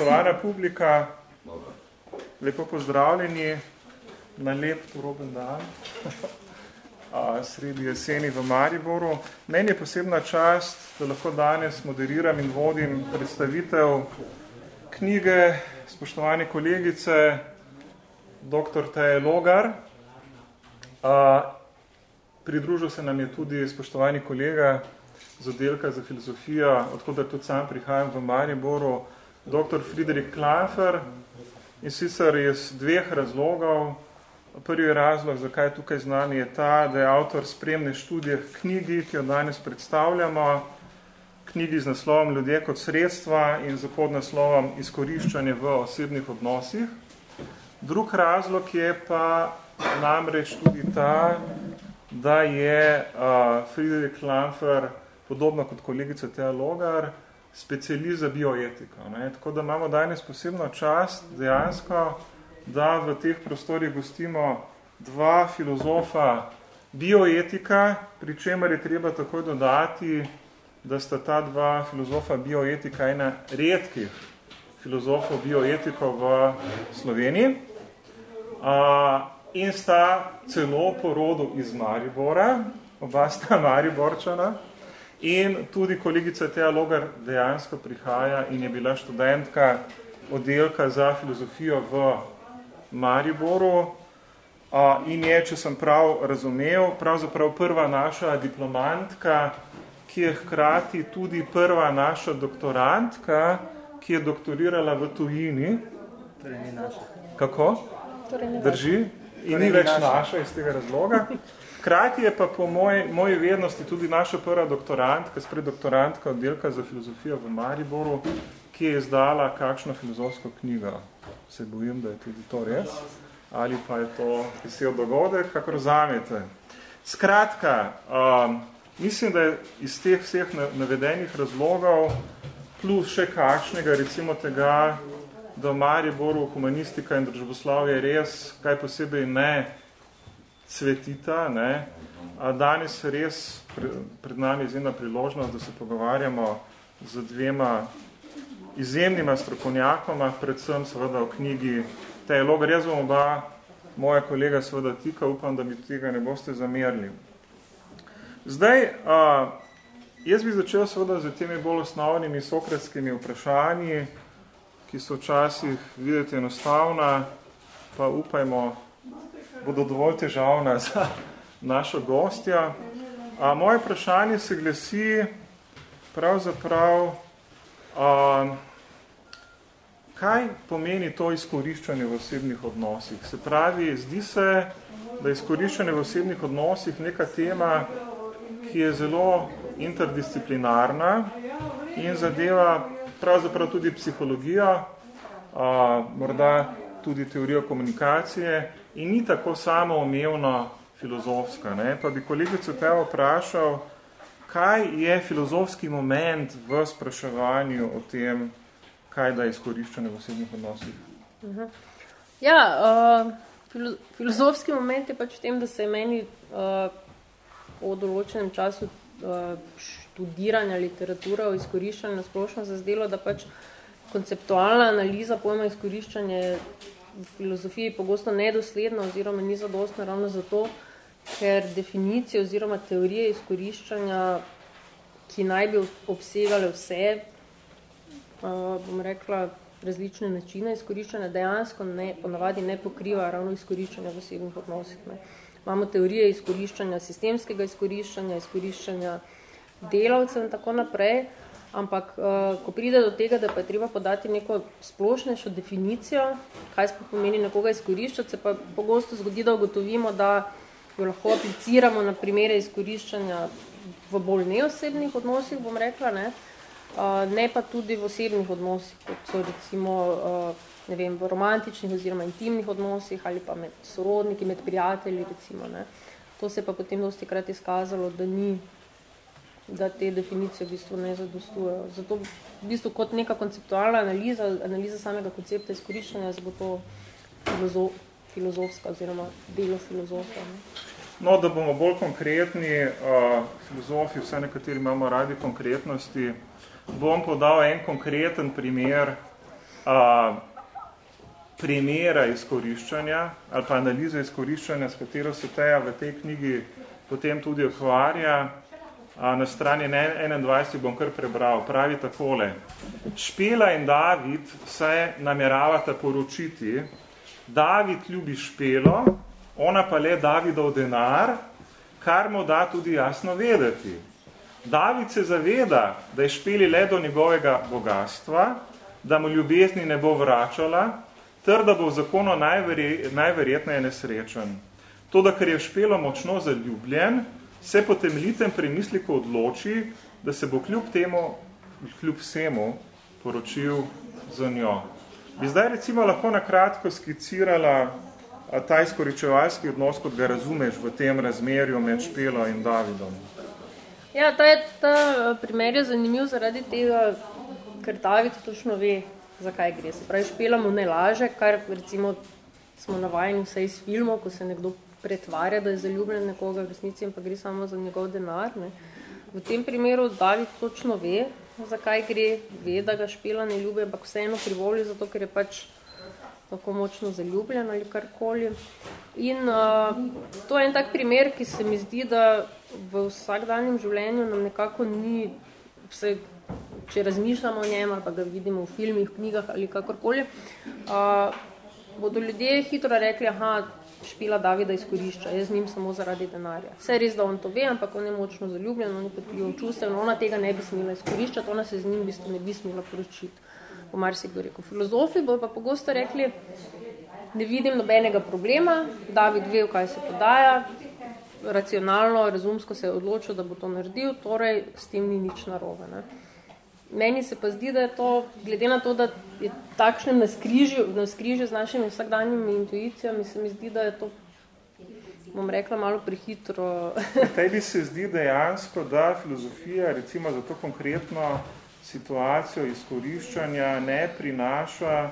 Spoštovana publika, lepo pozdravljeni na lep poroben dan sredi jeseni v Mariboru. Meni je posebna čast, da lahko danes moderiram in vodim predstavitev knjige spoštovane kolegice dr. Teje Logar. Pridružil se nam je tudi spoštovani kolega z oddelka za filozofijo, odkudar tudi sam prihajam v Mariboru, dr. Friedrich Klafer. In sicer iz dveh razlogov. Prvi razlog, zakaj tukaj z nami, je ta, da je avtor spremne študije v knjigi, ki jo danes predstavljamo, knjigi z naslovom Ljudje kot sredstva in z podnaslovom Izkoriščanje v osebnih odnosih. Drug razlog je pa namreč tudi ta, da je uh, Friedrich Lanfer, podobno kot kolegica Thea Logar, specialist za bioetiko. Ne? Tako da imamo danes posebno čast dejansko, da v teh prostorih gostimo dva filozofa bioetika, pri čemer je treba takoj dodati, da sta ta dva filozofa bioetika ena redkih filozofov bioetiko v Sloveniji. Uh, in sta celo po rodu iz Maribora, oba sta Mariborčana, in tudi kolegica Teja Logar dejansko prihaja in je bila študentka oddelka za filozofijo v Mariboru in je, če sem prav razumel, pravzaprav prva naša diplomantka, ki je hkrati tudi prva naša doktorantka, ki je doktorirala v tujini. Torej ni naša. Kako? Torej ni Drži? In ni več naša iz tega razloga. Hkrati je pa po moji, moji vednosti tudi naša prva doktorantka, spred doktorantka oddelka za filozofijo v Mariboru, ki je izdala kakšno filozofsko knjigo. Se bojim, da je tudi to res. Ali pa je to vesel dogodek, kako razumete. Skratka, um, mislim, da je iz teh vseh navedenih razlogov plus še kakšnega, recimo tega, da v Mariboru humanistika in družboslavje res kaj posebej ne cvetita. Ne? A danes res pred nami izjemna priložnost, da se pogovarjamo z dvema izjemnima strokovnjakoma, predvsem seveda v knjigi Tej Logar. Jaz bom oba, moja kolega seveda tika, upam, da mi tega ne boste zamerili. Zdaj, a, jaz bi začel seveda z temi bolj osnovnimi sokratskimi vprašanji, ki so včasih videti enostavna, pa upajmo, bodo dovolj težavna za našo gostja. A, moje vprašanje se glasi pravzaprav, a, kaj pomeni to izkoriščanje v osebnih odnosih? Se pravi, zdi se, da izkoriščanje v osebnih odnosih neka tema, ki je zelo interdisciplinarna in zadeva pravzaprav tudi psihologijo, a, morda tudi teorijo komunikacije in ni tako samoumevno filozofska. Ne? Pa bi kolegico Teo vprašal, kaj je filozofski moment v spraševanju o tem, kaj da je izkoriščene v osebnih odnosih? Uh -huh. Ja, uh, filo filozofski moment je pač v tem, da se je meni uh, po določenem času uh, študiranja literature o izkoriščanju na splošno zazdelo, da pač konceptualna analiza pojma izkoriščanja v filozofiji pogosto nedosledna oziroma ni zadostna ravno zato, ker definicije oziroma teorije izkoriščanja, ki naj bi obsegale vse, uh, bom rekla, različne načine izkoriščanja, dejansko ne, ponavadi ne pokriva ravno izkoriščanja v osebnih odnosih. Ne. Imamo teorije izkoriščanja, sistemskega izkoriščanja, izkoriščanja delavcev in tako naprej, ampak uh, ko pride do tega, da pa je treba podati neko splošnejšo definicijo, kaj se pomeni nekoga izkoriščati, se pa pogosto zgodi, da ugotovimo, da jo lahko apliciramo na primere izkoriščanja v bolj neosebnih odnosih, bom rekla, ne, uh, ne pa tudi v osebnih odnosih, kot so recimo uh, ne vem, v romantičnih oziroma intimnih odnosih ali pa med sorodniki, med prijatelji, recimo, ne. To se pa potem dosti krat izkazalo, da ni, da te definicije v bistvu ne zadostujejo. Zato v bistvu kot neka konceptualna analiza, analiza samega koncepta izkoriščanja, bo to filozof, filozofska oziroma delo filozofa. Ne. No, da bomo bolj konkretni, uh, filozofi, vse nekateri imamo radi konkretnosti, bom podal en konkreten primer a, primera izkoriščanja ali pa analize izkoriščanja, s katero se teja v tej knjigi potem tudi okvarja, na strani 21 bom kar prebral, pravi takole. Špela in David se nameravata poročiti, David ljubi Špelo, ona pa le Davidov denar, kar mu da tudi jasno vedeti. David se zaveda, da je Špeli le do njegovega bogatstva, da mu ljubezni ne bo vračala, ter da bo v zakonu najverje, najverjetneje nesrečen. To, da ker je Špelo močno zaljubljen, se po temeljitem premisliku odloči, da se bo kljub temu, kljub vsemu, poročil za njo. Bi zdaj recimo lahko nakratko skicirala ta izkoričevalski odnos, kot ga razumeš v tem razmerju med Špelo in Davidom. Ja, ta, je, ta primer je zanimiv zaradi tega, ker David točno ve, zakaj gre. Se pravi, Špela mu ne laže, kar recimo smo navajeni vse iz filmov, ko se nekdo pretvarja, da je zaljubljen nekoga v resnici in pa gre samo za njegov denar. Ne. V tem primeru David točno ve, zakaj gre, ve, da ga špela ne ljube, ampak vseeno privoli, zato ker je pač tako močno zaljubljen ali karkoli. In uh, to je en tak primer, ki se mi zdi, da v vsakdanjem življenju nam nekako ni, vse, če razmišljamo o njem ali pa ga vidimo v filmih, knjigah ali kakorkoli, uh, bodo ljudje hitro rekli, aha, špila Davida izkorišča, jaz z njim samo zaradi denarja. Vse res, da on to ve, ampak on je močno zaljubljen, on je podpljiv čustev, ona tega ne bi smela izkoriščati, ona se z njim v bistvu ne bi smela poročiti, po marsikdo rekel. Filozofi bo pa pogosto rekli, ne vidim nobenega problema, David ve, kaj se podaja, racionalno, razumsko se je odločil, da bo to naredil, torej s tem ni nič narobe. Ne? Meni se pa zdi, da je to, glede na to, da je takšnem naskrižju, naskrižju z našimi vsakdanjimi intuicijami, se mi zdi, da je to, bom rekla, malo prehitro. Tebi se zdi dejansko, da filozofija, recimo za to konkretno situacijo izkoriščanja, ne prinaša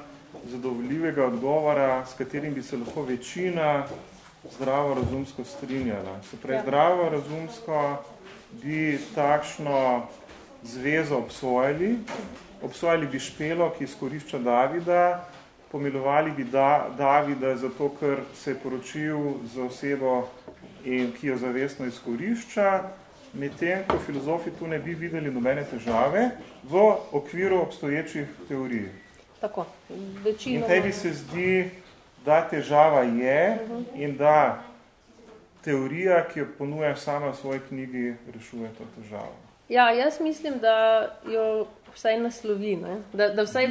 zadovoljivega odgovora, s katerim bi se lahko večina zdravo razumsko strinjala. Se pravi, ja. zdravo razumsko bi takšno zvezo obsojali, obsojali bi Špelo, ki izkorišča Davida, pomilovali bi da, Davida zato, ker se je poročil z osebo, in, ki jo zavestno izkorišča, medtem, ko filozofi tu ne bi videli nobene težave v okviru obstoječih teorij. Tako, večino... In tebi se zdi, da težava je uh -huh. in da teorija, ki jo ponuja sama v svoji knjigi, rešuje to težavo. Ja, jaz mislim, da jo vsaj naslovi, ne? Da, da vsaj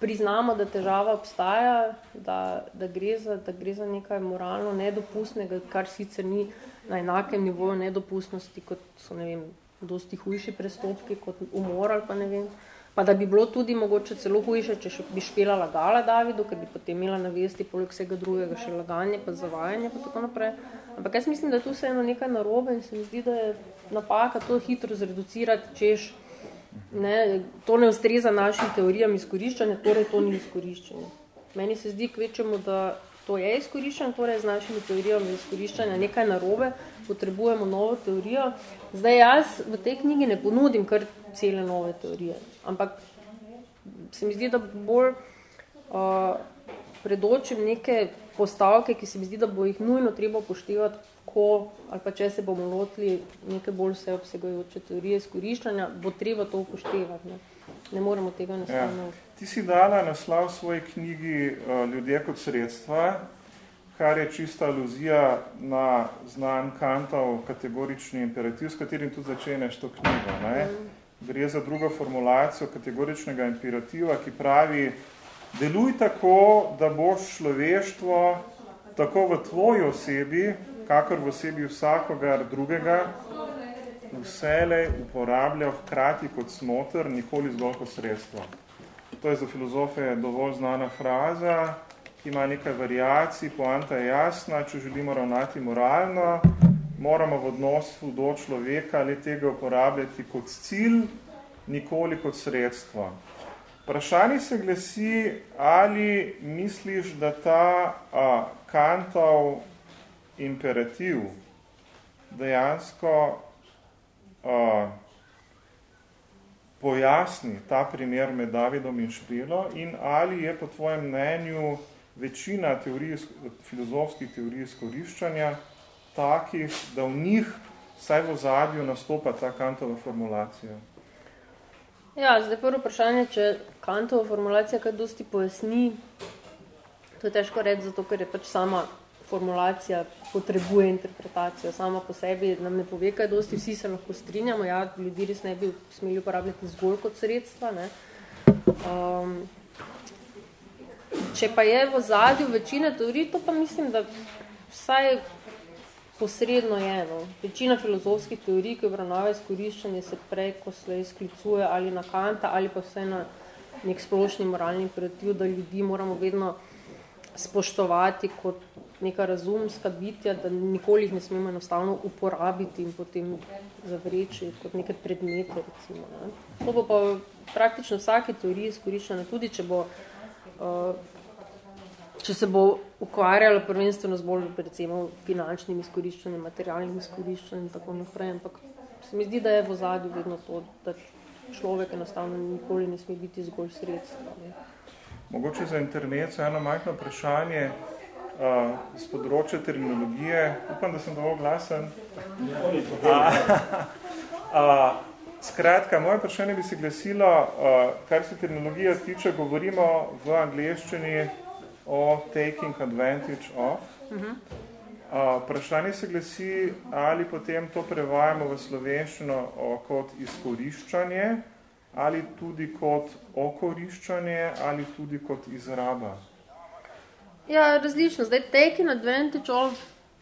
priznamo, da težava obstaja, da, da, gre za, da gre za nekaj moralno nedopustnega, kar sicer ni na enakem nivoju nedopustnosti, kot so, ne vem, dosti hujši prestopki, kot umor ali pa ne vem. Pa da bi bilo tudi mogoče celo hujše, če bi špela lagala Davidu, ker bi potem imela na vesti poleg vsega drugega še laganje, pa zavajanje, pa tako naprej. Ampak jaz mislim, da tu se eno nekaj narobe in se mi zdi, da je napaka to hitro zreducirati, češ, ne, to ne ustreza našim teorijam izkoriščanja, torej to ni izkoriščanje. Meni se zdi kvečemo, da to je izkoriščanje, torej z našimi teorijami izkoriščanja nekaj narobe, potrebujemo novo teorijo. Zdaj jaz v tej knjigi ne ponudim kar cele nove teorije. Ampak se mi zdi, da bolj uh, predočim neke postavke, ki se mi zdi, da bo jih nujno treba upoštevati, ko ali pa če se bomo lotili neke bolj vseobsegajoče teorije izkoriščanja, bo treba to upoštevati. Ne, ne moremo tega enostavno. Ja. Ti si dala naslov svoji knjigi uh, Ljudje kot sredstva, kar je čista aluzija na znan Kantov kategorični imperativ, s katerim tudi začeneš to knjigo. Ne? Mm gre za drugo formulacijo kategoričnega imperativa, ki pravi, deluj tako, da boš človeštvo tako v tvoji osebi, kakor v osebi vsakogar drugega, vselej uporabljal hkrati kot smotr, nikoli zgolj kot sredstvo. To je za filozofe dovolj znana fraza, ki ima nekaj variacij, poanta je jasna, če želimo ravnati moralno, moramo v odnosu do človeka ali tega uporabljati kot cilj, nikoli kot sredstvo. Vprašanje se glasi, ali misliš, da ta a, kantov imperativ dejansko a, pojasni ta primer med Davidom in Špelo in ali je po tvojem mnenju večina teorij, filozofskih teorij izkoriščanja takih, da v njih vsaj v zadju nastopa ta kantova formulacija? Ja, zdaj prvo vprašanje, če kantova formulacija kaj dosti pojasni, to je težko reči, zato ker je pač sama formulacija potrebuje interpretacijo. Sama po sebi nam ne pove, kaj dosti, vsi se lahko strinjamo, ja, ljudi res ne bi smeli uporabljati zgolj kot sredstva. Ne. Um, če pa je v zadju večina teorij, to pa mislim, da vsaj posredno je. No. Večina filozofskih teorij, ki obravnava izkoriščanje, se prej, ko se izklicuje ali na Kanta, ali pa vse na nek splošni moralni imperativ, da ljudi moramo vedno spoštovati kot neka razumska bitja, da nikoli jih ne smemo enostavno uporabiti in potem zavreči kot neke predmete. Recimo, ne. To bo pa praktično vsake teorije izkoriščeno, tudi če bo uh, če se bo ukvarjalo prvenstveno z bolj recimo finančnim izkoriščanjem, materialnim izkoriščanjem in tako naprej, ampak se mi zdi, da je v zadju vedno to, da človek enostavno nikoli ne sme biti zgolj sredstvo. Mogoče za internet eno majhno vprašanje uh, z področja terminologije. Upam, da sem dovolj glasen. Uh, skratka, moje vprašanje bi se glasilo, uh, kar se terminologije tiče, govorimo v angleščini o taking advantage of. Uh, vprašanje se glasi, ali potem to prevajamo v slovenščino kot izkoriščanje, ali tudi kot okoriščanje, ali tudi kot izraba? Ja, različno. Zdaj, taking advantage of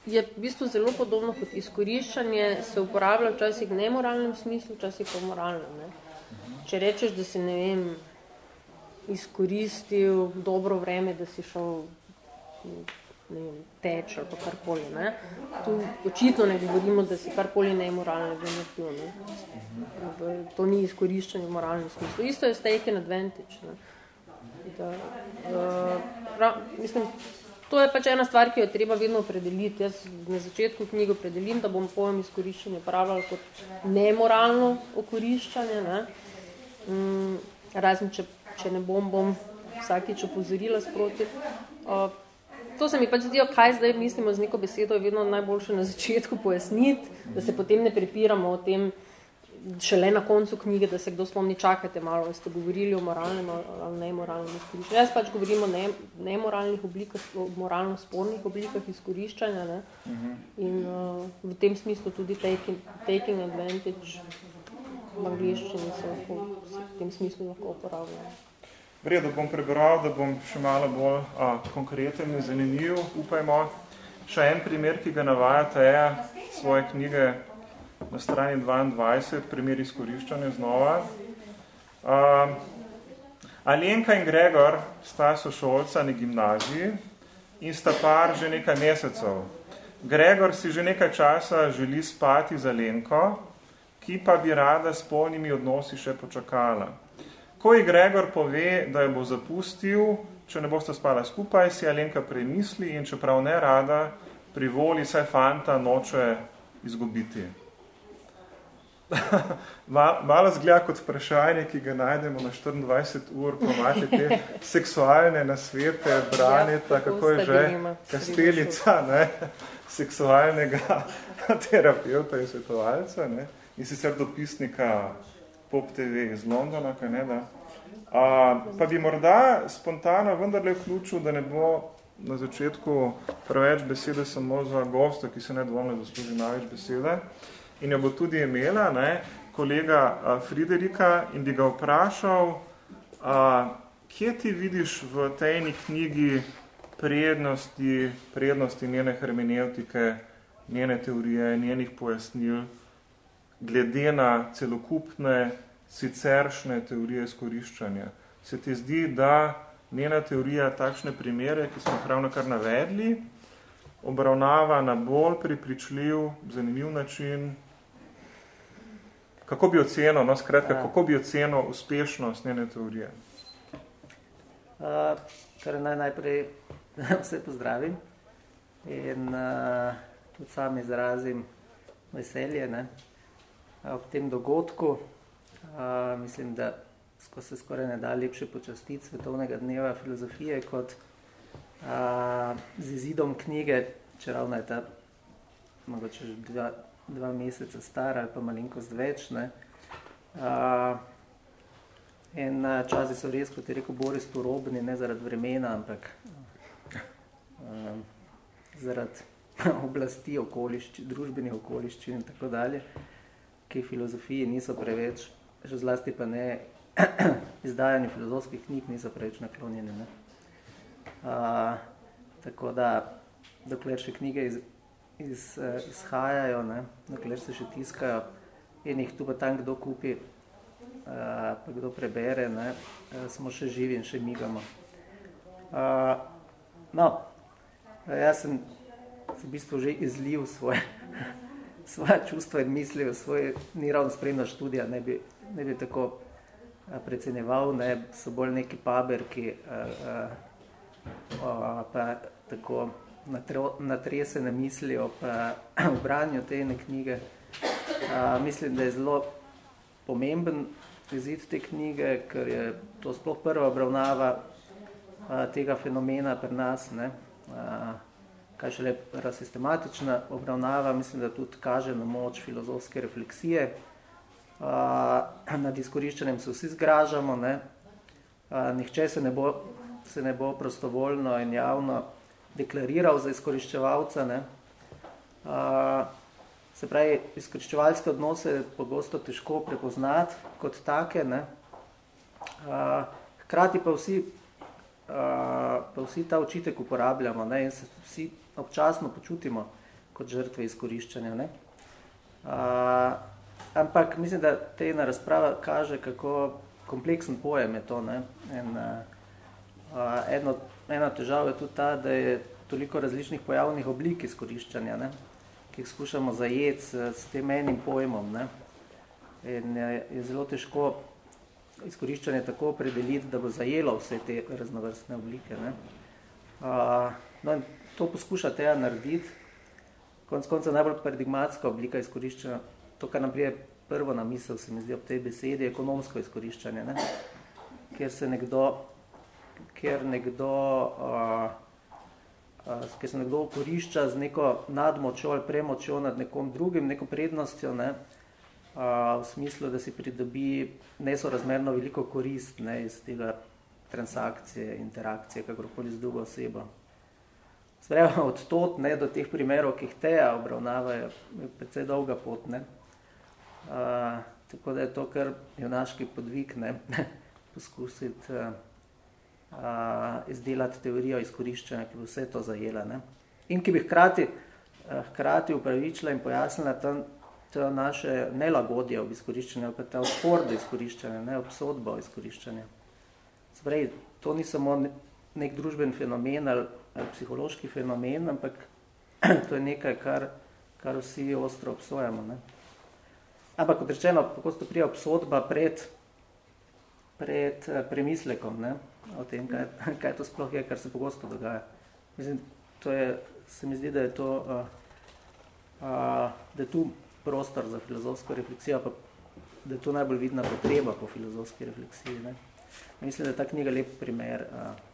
je v bistvu zelo podobno kot izkoriščanje, se uporablja včasih v nemoralnem smislu, včasih pa v moralnem. Ne? Če rečeš, da si, ne vem, izkoristil dobro vreme, da si šel ne vem, teč ali pa karkoli. Ne? Tu očitno ne govorimo, da si karkoli nemoralno naredil. Ne? To ni izkoriščanje v moralnem smislu. Isto je taken advantage. Ne? Da, uh, prav, mislim, to je pač ena stvar, ki jo treba vedno opredeliti. Jaz na začetku knjigo opredelim, da bom pojem izkoriščanje pravljal kot nemoralno okoriščanje. Ne? Um, razen, če, če ne bom, bom vsakič opozorila sproti. Uh, to se mi pač zdijo, kaj zdaj mislimo z neko besedo, je vedno najboljše na začetku pojasniti, da se potem ne prepiramo o tem šele na koncu knjige, da se kdo spomni, čakajte malo, ste govorili o moralnem ali nemoralnem izkoriščanju. Jaz pač govorim o ne, nemoralnih oblikah, o moralno spornih oblikah izkoriščanja ne? in uh, v tem smislu tudi taking, taking advantage v angliščini se lahko v tem smislu lahko uporabljajo. V redu bom prebral, da bom še malo bolj a, konkreten in zanimiv, upajmo. Še en primer, ki ga navajate, je svoje knjige na strani 22, primer izkoriščanja znova. A, Alenka in Gregor sta sošolca na gimnaziji in sta par že nekaj mesecev. Gregor si že nekaj časa želi spati z Alenko, ki pa bi rada s polnimi odnosi še počakala. Ko ji Gregor pove, da jo bo zapustil, če ne boste spala skupaj, si Alenka premisli in čeprav ne rada, privoli saj fanta noče izgubiti. Malo zgleda kot vprašanje, ki ga najdemo na 24 ur, ko imate te seksualne nasvete, branita, ja, kako je že, kastelica, ne, seksualnega terapeuta in svetovalca, ne, in sicer dopisnika Pop TV iz Londona, kaj ne da. A, pa bi morda spontano vendarle vključil, da ne bo na začetku preveč besede samo za gosta, ki se nedvomno zasluži največ besede. In jo bo tudi imela ne, kolega Friderika in bi ga vprašal, a, kje ti vidiš v tejni knjigi prednosti, prednosti njene hermeneutike, njene teorije, njenih pojasnil, glede na celokupne siceršne teorije izkoriščanja. Se ti zdi, da njena teorija takšne primere, ki smo ravno kar navedli, obravnava na bolj pripričljiv, zanimiv način, kako bi ocenil, no skratka, ja. kako bi ocenil uspešnost njene teorije? Uh, kar naj najprej vse pozdravim in uh, tudi sam izrazim veselje ne, ob tem dogodku, Uh, mislim, da sko se skoraj ne da lepše počastiti svetovnega dneva filozofije kot uh, z izidom knjige, če ravno je ta mogoče že dva, dva meseca stara ali pa malenkost več. Ne. Uh, in uh, časi so res, kot je rekel Boris, turobni, ne zaradi vremena, ampak uh, zaradi oblasti, okolišči, družbenih okoliščin in tako dalje, ki filozofiji niso preveč, še zlasti pa ne izdajanje filozofskih knjig niso preveč naklonjene. Ne? Uh, tako da, dokler še knjige iz, iz, uh, izhajajo, ne? dokler se še tiskajo in jih tu pa tam kdo kupi, uh, pa kdo prebere, ne? Uh, smo še živi in še migamo. Uh, no, jaz sem v bistvu že izlil svoje, svoje čustva in misli v svoje, ni ravno spremna študija, ne bi, ne bi tako precenjeval, ne, so bolj neki paberki, pa tako natresene mislijo pa v branju te ene knjige. Mislim, da je zelo pomemben izid te knjige, ker je to sploh prva obravnava tega fenomena pri nas, ne, kaj šele sistematična obravnava, mislim, da tudi kaže na moč filozofske refleksije. Uh, nad izkoriščanjem se vsi zgražamo, ne? Uh, nihče se ne, bo, se ne bo prostovoljno in javno deklariral za izkoriščevalca. Ne? Uh, se pravi, izkoriščevalske odnose je pogosto težko prepoznati kot take. Ne? Uh, hkrati pa vsi, uh, pa vsi ta očitek uporabljamo ne? in se vsi občasno počutimo kot žrtve izkoriščanja. Ne? Uh, ampak mislim, da te ena razprava kaže, kako kompleksen pojem je to. Ne? In, uh, eno, ena težava je tudi ta, da je toliko različnih pojavnih oblik izkoriščanja, ne? ki jih skušamo zajeti s, s tem enim pojmom. Ne? In je, je zelo težko izkoriščanje tako opredeliti, da bo zajelo vse te raznovrstne oblike. Ne? Uh, no, to poskuša teja narediti. Konc konca najbolj paradigmatska oblika izkoriščanja, to, kar nam prije prvo na misel, se mi zdi ob tej besedi, je ekonomsko izkoriščanje, ne? kjer se nekdo, kjer nekdo, uh, kjer se nekdo korišča z neko nadmočjo ali premočjo nad nekom drugim, neko prednostjo, ne? uh, v smislu, da si pridobi nesorazmerno veliko korist ne? iz tega transakcije, interakcije, kakorkoli z drugo osebo. Sprejema od tot ne, do teh primerov, ki jih teja obravnavajo, je precej dolga pot. Ne. Uh, tako da je to kar junaški podvig, ne, poskusiti uh, izdelati teorijo izkoriščanja, ki bi vse to zajela. Ne. In ki bi hkrati, hkrati upravičila in pojasnila to, to naše nelagodje ob izkoriščanju, pa ta odpor do izkoriščanja, ne, obsodba o izkoriščanju. Sprej, to ni samo nek družben fenomen ali ali psihološki fenomen, ampak to je nekaj, kar, kar vsi ostro obsojamo. Ne? Ampak, kot rečeno, pogosto prija obsodba pred, pred eh, premislekom ne? o tem, kaj, kaj to sploh je, kar se pogosto dogaja. Mislim, to je, se mi zdi, da je to, uh, uh, da je tu prostor za filozofsko refleksijo, pa da je to najbolj vidna potreba po filozofski refleksiji. Ne? Mislim, da je ta knjiga lep primer uh,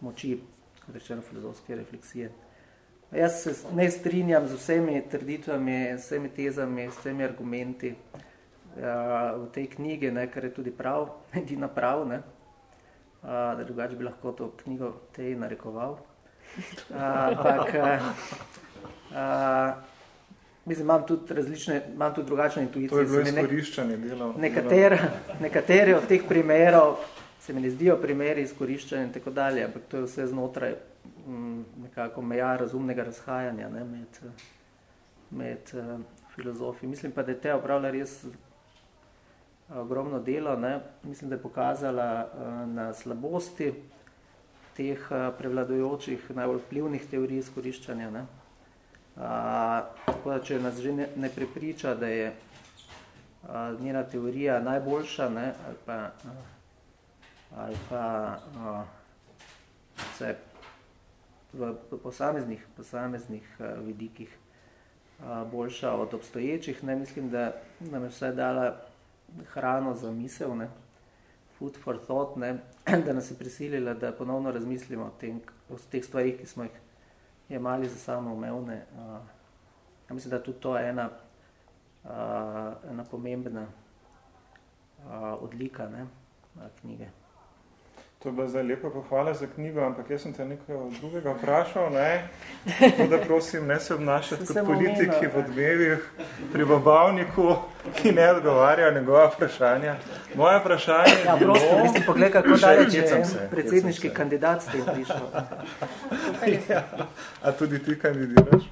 moči, kot rečeno, filozofske refleksije. Jaz se ne strinjam z vsemi trditvami, vsemi tezami, vsemi argumenti uh, v tej knjigi, ne, kar je tudi prav, edina prav, ne, uh, da drugače bi lahko to knjigo tej narekoval. Uh, ampak, uh, uh, mislim, imam tudi različne, imam tudi drugačne intuicije. To je bilo izkoriščanje delo. Nekatere, nekatere od teh primerov se mi ne zdijo primeri izkoriščanja in tako dalje, ampak to je vse znotraj m, mm, nekako meja razumnega razhajanja ne, med, med uh, filozofi. Mislim pa, da je te opravila res ogromno delo. Ne. Mislim, da je pokazala uh, na slabosti teh uh, prevladujočih, najbolj vplivnih teorij izkoriščanja. Ne. Uh, tako da, če nas že ne, ne prepriča, da je uh, njena teorija najboljša, ne, ali pa uh, ali pa uh, se v posameznih, posameznih uh, vidikih boljša od obstoječih. Ne mislim, da nam je vse dala hrano za misel, ne? food for thought, ne? da nas je prisilila, da ponovno razmislimo o, tem, o teh stvarih, ki smo jih jemali za samo umevne. Ja mislim, da tudi to je ena, ena pomembna odlika ne? knjige. To je bila zdaj lepa pohvala za knjigo, ampak jaz sem te nekaj drugega vprašal, ne? Tako da prosim, ne se obnašati kot politiki v odmevih pri babavniku, ki ne odgovarja njegova vprašanja. Moje vprašanje je ja, bilo... Prosto, mislim, pogled, kako daleč je se, predsedniški kandidat s tem prišel. ja, a tudi ti kandidiraš?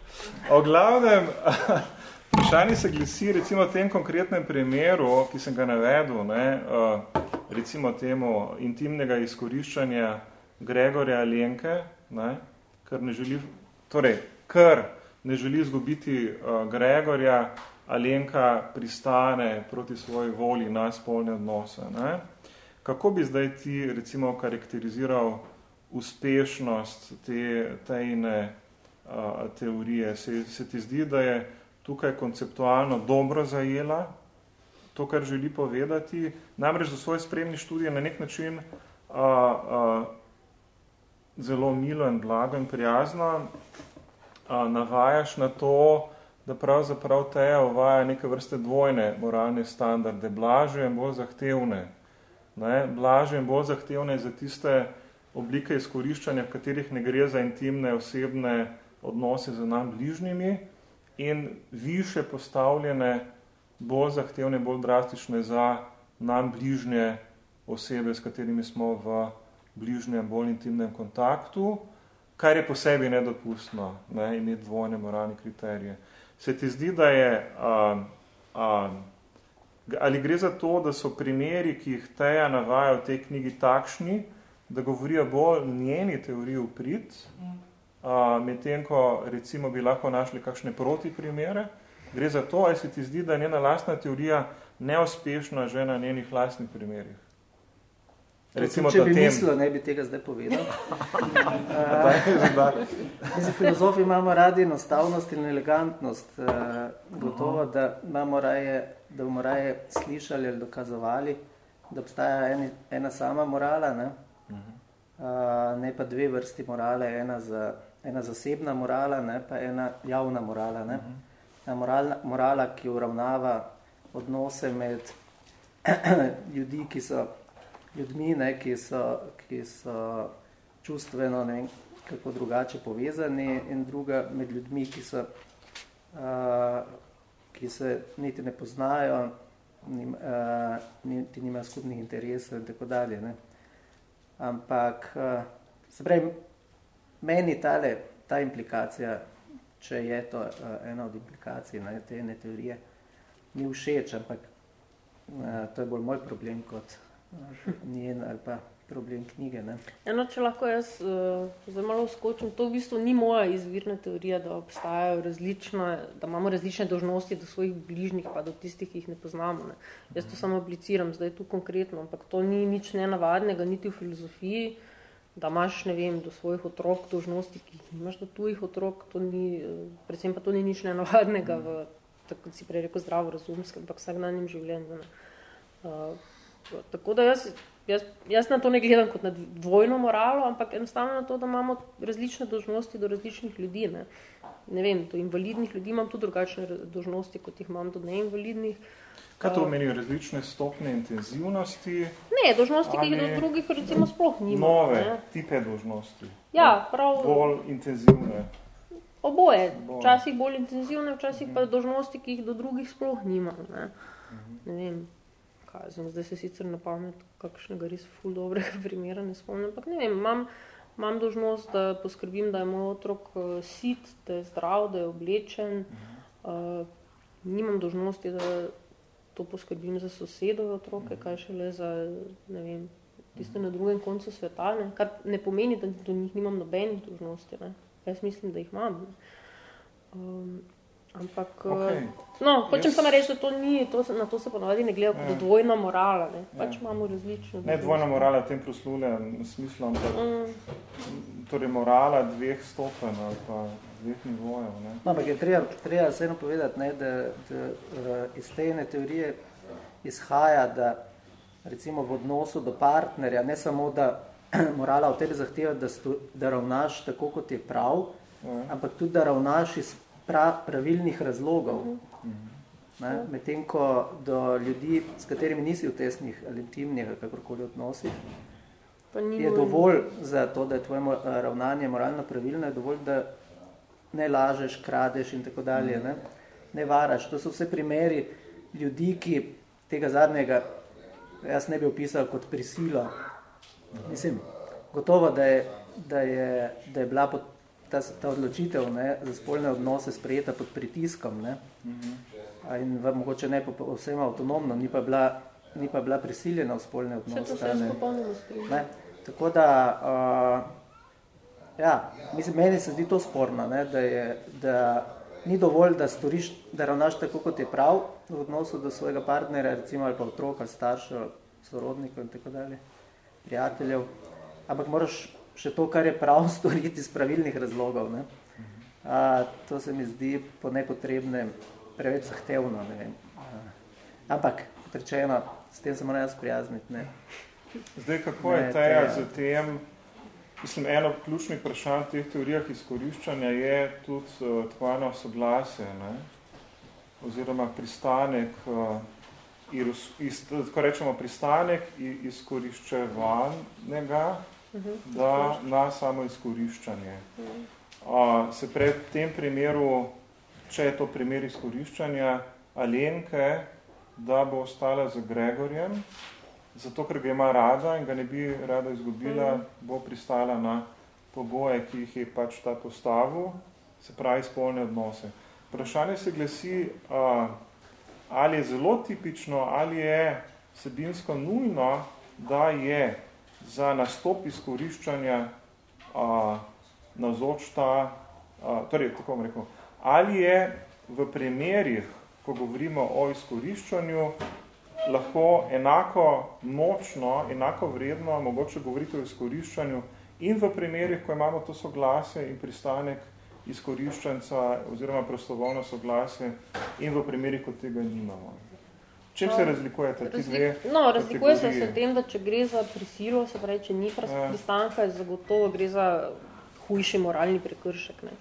O glavnem, vprašanje se glasi, recimo v tem konkretnem primeru, ki sem ga navedel, ne, uh, recimo temu intimnega izkoriščanja Gregorja Alenke, ne, ker ne želi, torej, ker ne želi izgubiti uh, Gregorja, Alenka pristane proti svoji volji na spolne odnose. Ne. Kako bi zdaj ti recimo karakteriziral uspešnost te tejne uh, teorije? Se, se ti zdi, da je tukaj konceptualno dobro zajela to, kar želi povedati. Namreč za svoje spremni študije na nek način uh, uh, zelo milo in blago in prijazno uh, navajaš na to, da pravzaprav teja uvaja neke vrste dvojne moralne standarde, blaže in bolj zahtevne. Ne? Blaže in bolj zahtevne za tiste oblike izkoriščanja, v katerih ne gre za intimne, osebne odnose z nam bližnjimi in više postavljene bolj zahtevne, bolj drastične za nam bližnje osebe, s katerimi smo v bližnjem, bolj intimnem kontaktu, kar je posebej nedopustno, ne, imeti dvojne moralne kriterije. Se ti zdi, da je, a, a, ali gre za to, da so primeri, ki jih Teja navaja v tej knjigi takšni, da govorijo bolj njeni teoriji v prid, medtem ko recimo bi lahko našli kakšne proti primere, Gre za to, ali se ti zdi, da je njena lastna teorija neuspešna že na njenih lastnih primerih? Recimo, če bi tem... mislil, ne bi tega zdaj povedal. uh, filozofi imamo radi enostavnost in elegantnost. Uh, gotovo, da, imamo raje, da bomo raje slišali ali dokazovali, da obstaja eni, ena sama morala, ne? Uh, ne pa dve vrsti morale, ena, za, ena zasebna morala, ne pa ena javna morala. Ne? Uh -huh moralna, morala, ki uravnava odnose med ljudi, ki so ljudmi, ne, ki, so, ki so čustveno ne, kako drugače povezani in druga med ljudmi, ki, so, uh, ki se niti ne poznajo, nim, uh, niti nimajo skupnih interesov in tako dalje. Ne. Ampak, uh, se pravi, meni tale, ta implikacija če je to uh, ena od implikacij ne, te ene teorije, ni všeč, ampak uh, to je bolj moj problem kot uh, njen ali pa problem knjige. Ne. Eno, če lahko jaz zelo malo skočim, to v bistvu ni moja izvirna teorija, da obstajajo različne, da imamo različne dožnosti do svojih bližnjih, pa do tistih, ki jih ne poznamo. Ne. Jaz to samo apliciram, zdaj tu konkretno, ampak to ni nič nenavadnega, niti v filozofiji, uh, da imaš, ne vem, do svojih otrok dožnosti, ki imaš do tujih otrok, to ni, predvsem pa to ni nič nenavadnega v, tako si prej rekel, zdravo razumskem, ampak vsakdanjem življenju. Uh, tako da jaz, jaz, jaz na to ne gledam kot na dvojno moralo, ampak enostavno na to, da imamo različne dožnosti do različnih ljudi. Ne, ne vem, do invalidnih ljudi imam tudi drugačne dožnosti, kot jih imam do neinvalidnih. Kaj to menijo različne stopne intenzivnosti? Ne, dožnosti, ki jih do drugih recimo sploh nima. Nove ne? tipe dožnosti. Ja, prav. Bolj intenzivne. Oboje. Včasih bolj intenzivne, včasih pa dožnosti, ki jih do drugih sploh nima. Ne, ne vem, kaj znam, zdaj se sicer na pamet kakšnega res ful dobrega primera ne spomnim, ampak ne vem, imam, imam dožnost, da poskrbim, da je moj otrok uh, sit, da je zdrav, da je oblečen. Uh, nimam dožnosti, da to poskrbim za sosedove otroke, kaj šele za, ne vem, tiste na drugem koncu sveta, ne? kar ne pomeni, da do njih nimam nobenih dožnosti. Ne? Jaz mislim, da jih imam. Ne? Um, ampak, okay. no, hočem yes. samo reči, da to ni, to, na to se ponovadi ne gleda kot ja. dvojna morala, ne? pač ja. imamo različno. Ne dvojna morala v tem proslule smislu, ampak mm. torej morala dveh stopen ali pa dveh nivojev. Ne. No, ampak je treba, treba vseeno povedati, ne, da, da, da iz tejne teorije izhaja, da recimo v odnosu do partnerja, ne samo, da morala v tebi zahteva, da, sto, da ravnaš tako, kot je prav, ja. ampak tudi, da ravnaš iz pra, pravilnih razlogov. Mhm. Ne, medtem ko do ljudi, s katerimi nisi v tesnih ali intimnih ali kakorkoli odnosih, je dovolj za to, da je tvoje ravnanje moralno pravilno, je dovolj, da ne lažeš, kradeš in tako dalje, ne, ne varaš. To so vse primeri ljudi, ki tega zadnjega jaz ne bi opisal kot prisilo. Mislim, gotovo, da je, da je, da je bila ta, ta odločitev ne, za spolne odnose sprejeta pod pritiskom ne, in v, mogoče ne povsem avtonomno, ni pa bila, ni pa bila prisiljena v spolne odnose. Vse to se sprejela. Tako da, uh, ja, mislim, meni se zdi to sporno, ne, da, je, da ni dovolj, da, storiš, da ravnaš tako, kot je prav v odnosu do svojega partnera, recimo ali pa otroka, staršev, sorodnikov in tako dalje, prijateljev, ampak moraš še to, kar je prav, storiti iz pravilnih razlogov. Ne. A, to se mi zdi po nepotrebnem preveč zahtevno. Ne vem. A, ampak, rečeno, s tem se moram jaz prijazniti. Ne. Zdaj, kako je teja z tem, Mislim, eno ključnih vprašanj teh teorijah izkoriščanja je tudi uh, tvojno soglasje, ne? oziroma pristanek, uh, iz, tako rečemo, pristanek izkoriščevanega, uh -huh. da na samo izkoriščanje. Uh, se pred tem primeru, če je to primer izkoriščanja, Alenke, da bo ostala z Gregorjem, zato ker ga ima rada in ga ne bi rada izgubila, mm. bo pristala na pogoje, ki jih je pač ta postavil, se pravi spolne odnose. Vprašanje se glasi, a, ali je zelo tipično, ali je sebinsko nujno, da je za nastop izkoriščanja a, nazoč ta, a, torej, tako bom rekel, ali je v primerih, ko govorimo o izkoriščanju, lahko enako močno, enako vredno, mogoče govoriti o izkoriščanju in v primerih, ko imamo to soglasje in pristanek izkoriščanca oziroma prostovoljno soglasje in v primerih, ko tega nimamo. Čem se razlikujete ti dve? No, razlikuje se s tem, da če gre za prisilo, se pravi, če ni ja. pristanka, zagotovo gre za hujši moralni prekršek. Ne.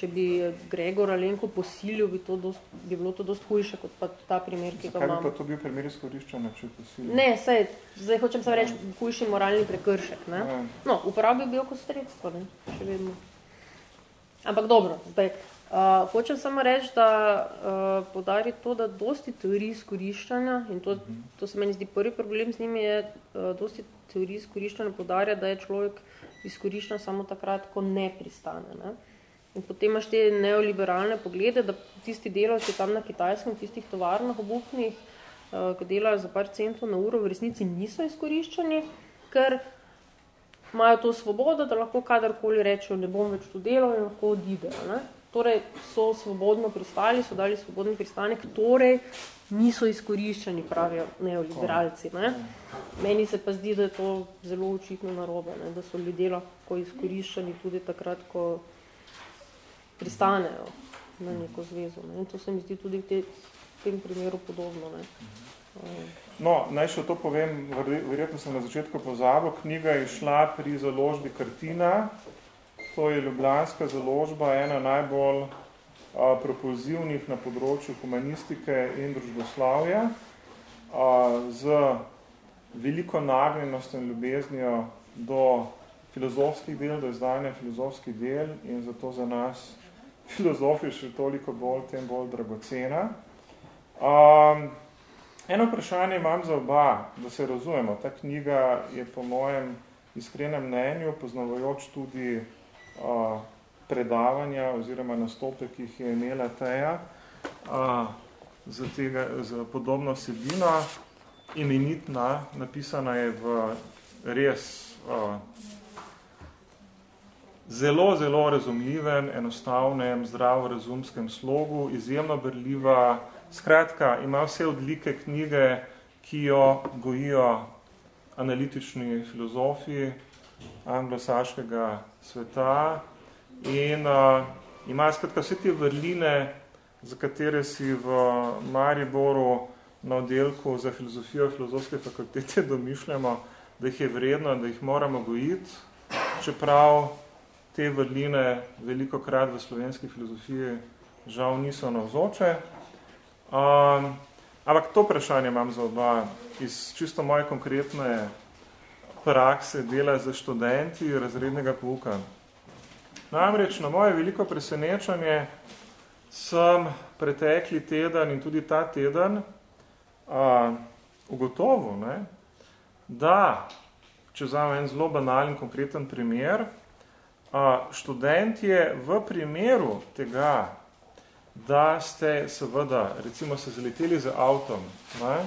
Če bi Gregor Alenko posilil, bi, to dost, bi bilo to dost hujše kot pa ta primer, ki ga imam. Kaj bi pa to bil primer izkoriščanja, če posilil? Ne, sej, zdaj hočem se reči hujši moralni prekršek. Ne? Ne. No, uporabil bi kot sredstvo, ne? še vedno. Ampak dobro, zdaj, uh, hočem samo reči, da uh, podari to, da dosti teorij izkoriščanja, in to, mhm. to se meni zdi prvi problem z njimi, je uh, dosti teorij izkoriščanja podarja, da je človek izkoriščen samo takrat, ko ne pristane. Ne? In potem imaš te neoliberalne poglede, da tisti delavci tam na kitajskem, tistih tovarnah obupnih, uh, ki delajo za par centov na uro, v resnici niso izkoriščeni, ker imajo to svobodo, da lahko kadarkoli rečejo, ne bom več to delal in lahko odidejo. Ne? Torej so svobodno pristali, so dali svobodni pristanek, torej niso izkoriščeni, pravijo neoliberalci. Ne? Meni se pa zdi, da je to zelo očitno narobe, ne? da so ljudje lahko izkoriščeni tudi takrat, ko pristanejo na neko zvezo. Ne. In to se mi zdi tudi v, te, v tem primeru podobno. Ne. No, naj še to povem, verjetno sem na začetku pozabil, knjiga je šla pri založbi Kartina, to je ljubljanska založba, ena najbolj a, propozivnih na področju humanistike in družboslavja, a, z veliko nagnjenostjo in ljubeznijo do filozofskih del, do izdanja filozofskih del in zato za nas filozofija še toliko bolj, tem bolj dragocena. Um, eno vprašanje imam za oba, da se razumemo. Ta knjiga je po mojem iskrenem mnenju, poznavajoč tudi uh, predavanja oziroma nastope, ki jih je imela Teja, uh, za, tega, za podobno sebino, imenitna, napisana je v res uh, zelo, zelo razumljivem, enostavnem, zdravorazumskem slogu, izjemno berljiva. Skratka, ima vse odlike knjige, ki jo gojijo analitični filozofi anglosaškega sveta in uh, ima skratka vse te vrline, za katere si v Mariboru na oddelku za filozofijo filozofske fakultete domišljamo, da jih je vredno, da jih moramo gojiti, čeprav te vrline veliko krat v slovenski filozofiji žal niso navzoče. Um, ampak to vprašanje imam za oba iz čisto moje konkretne prakse dela za študenti razrednega pouka. Namreč na moje veliko presenečanje sem pretekli teden in tudi ta teden a, ugotovil, ne, da, če vzamem en zelo banalen konkreten primer, a, študentje v primeru tega, da ste seveda, recimo se zaleteli z avtom ne,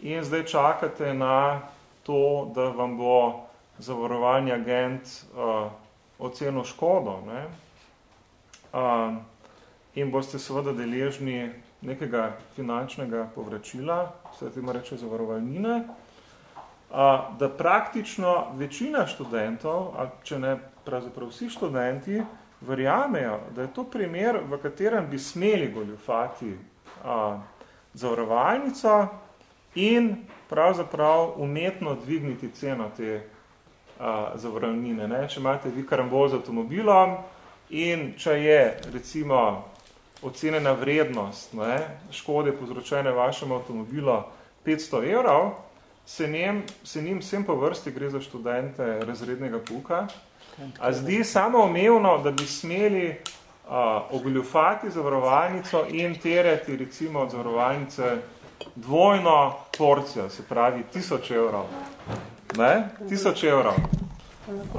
in zdaj čakate na to, da vam bo zavarovalni agent uh, ocenil škodo ne? Uh, in boste seveda deležni nekega finančnega povračila, se temu reče zavarovalnine, uh, da praktično večina študentov, a če ne pravzaprav vsi študenti, verjamejo, da je to primer, v katerem bi smeli goljufati uh, zavarovalnico in pravzaprav umetno dvigniti ceno te a, zavarovnine. Ne? Če imate vi karambol z avtomobilom in če je recimo ocenjena vrednost ne, škode povzročene vašemu avtomobilu 500 evrov, se, njem, se njim vsem po vrsti gre za študente razrednega puka, a zdi samo omevno, da bi smeli a, ogoljufati zavarovalnico in tereti recimo od zavarovalnice dvojno porcijo, se pravi tisoč evrov. Ne? Tisoč evrov.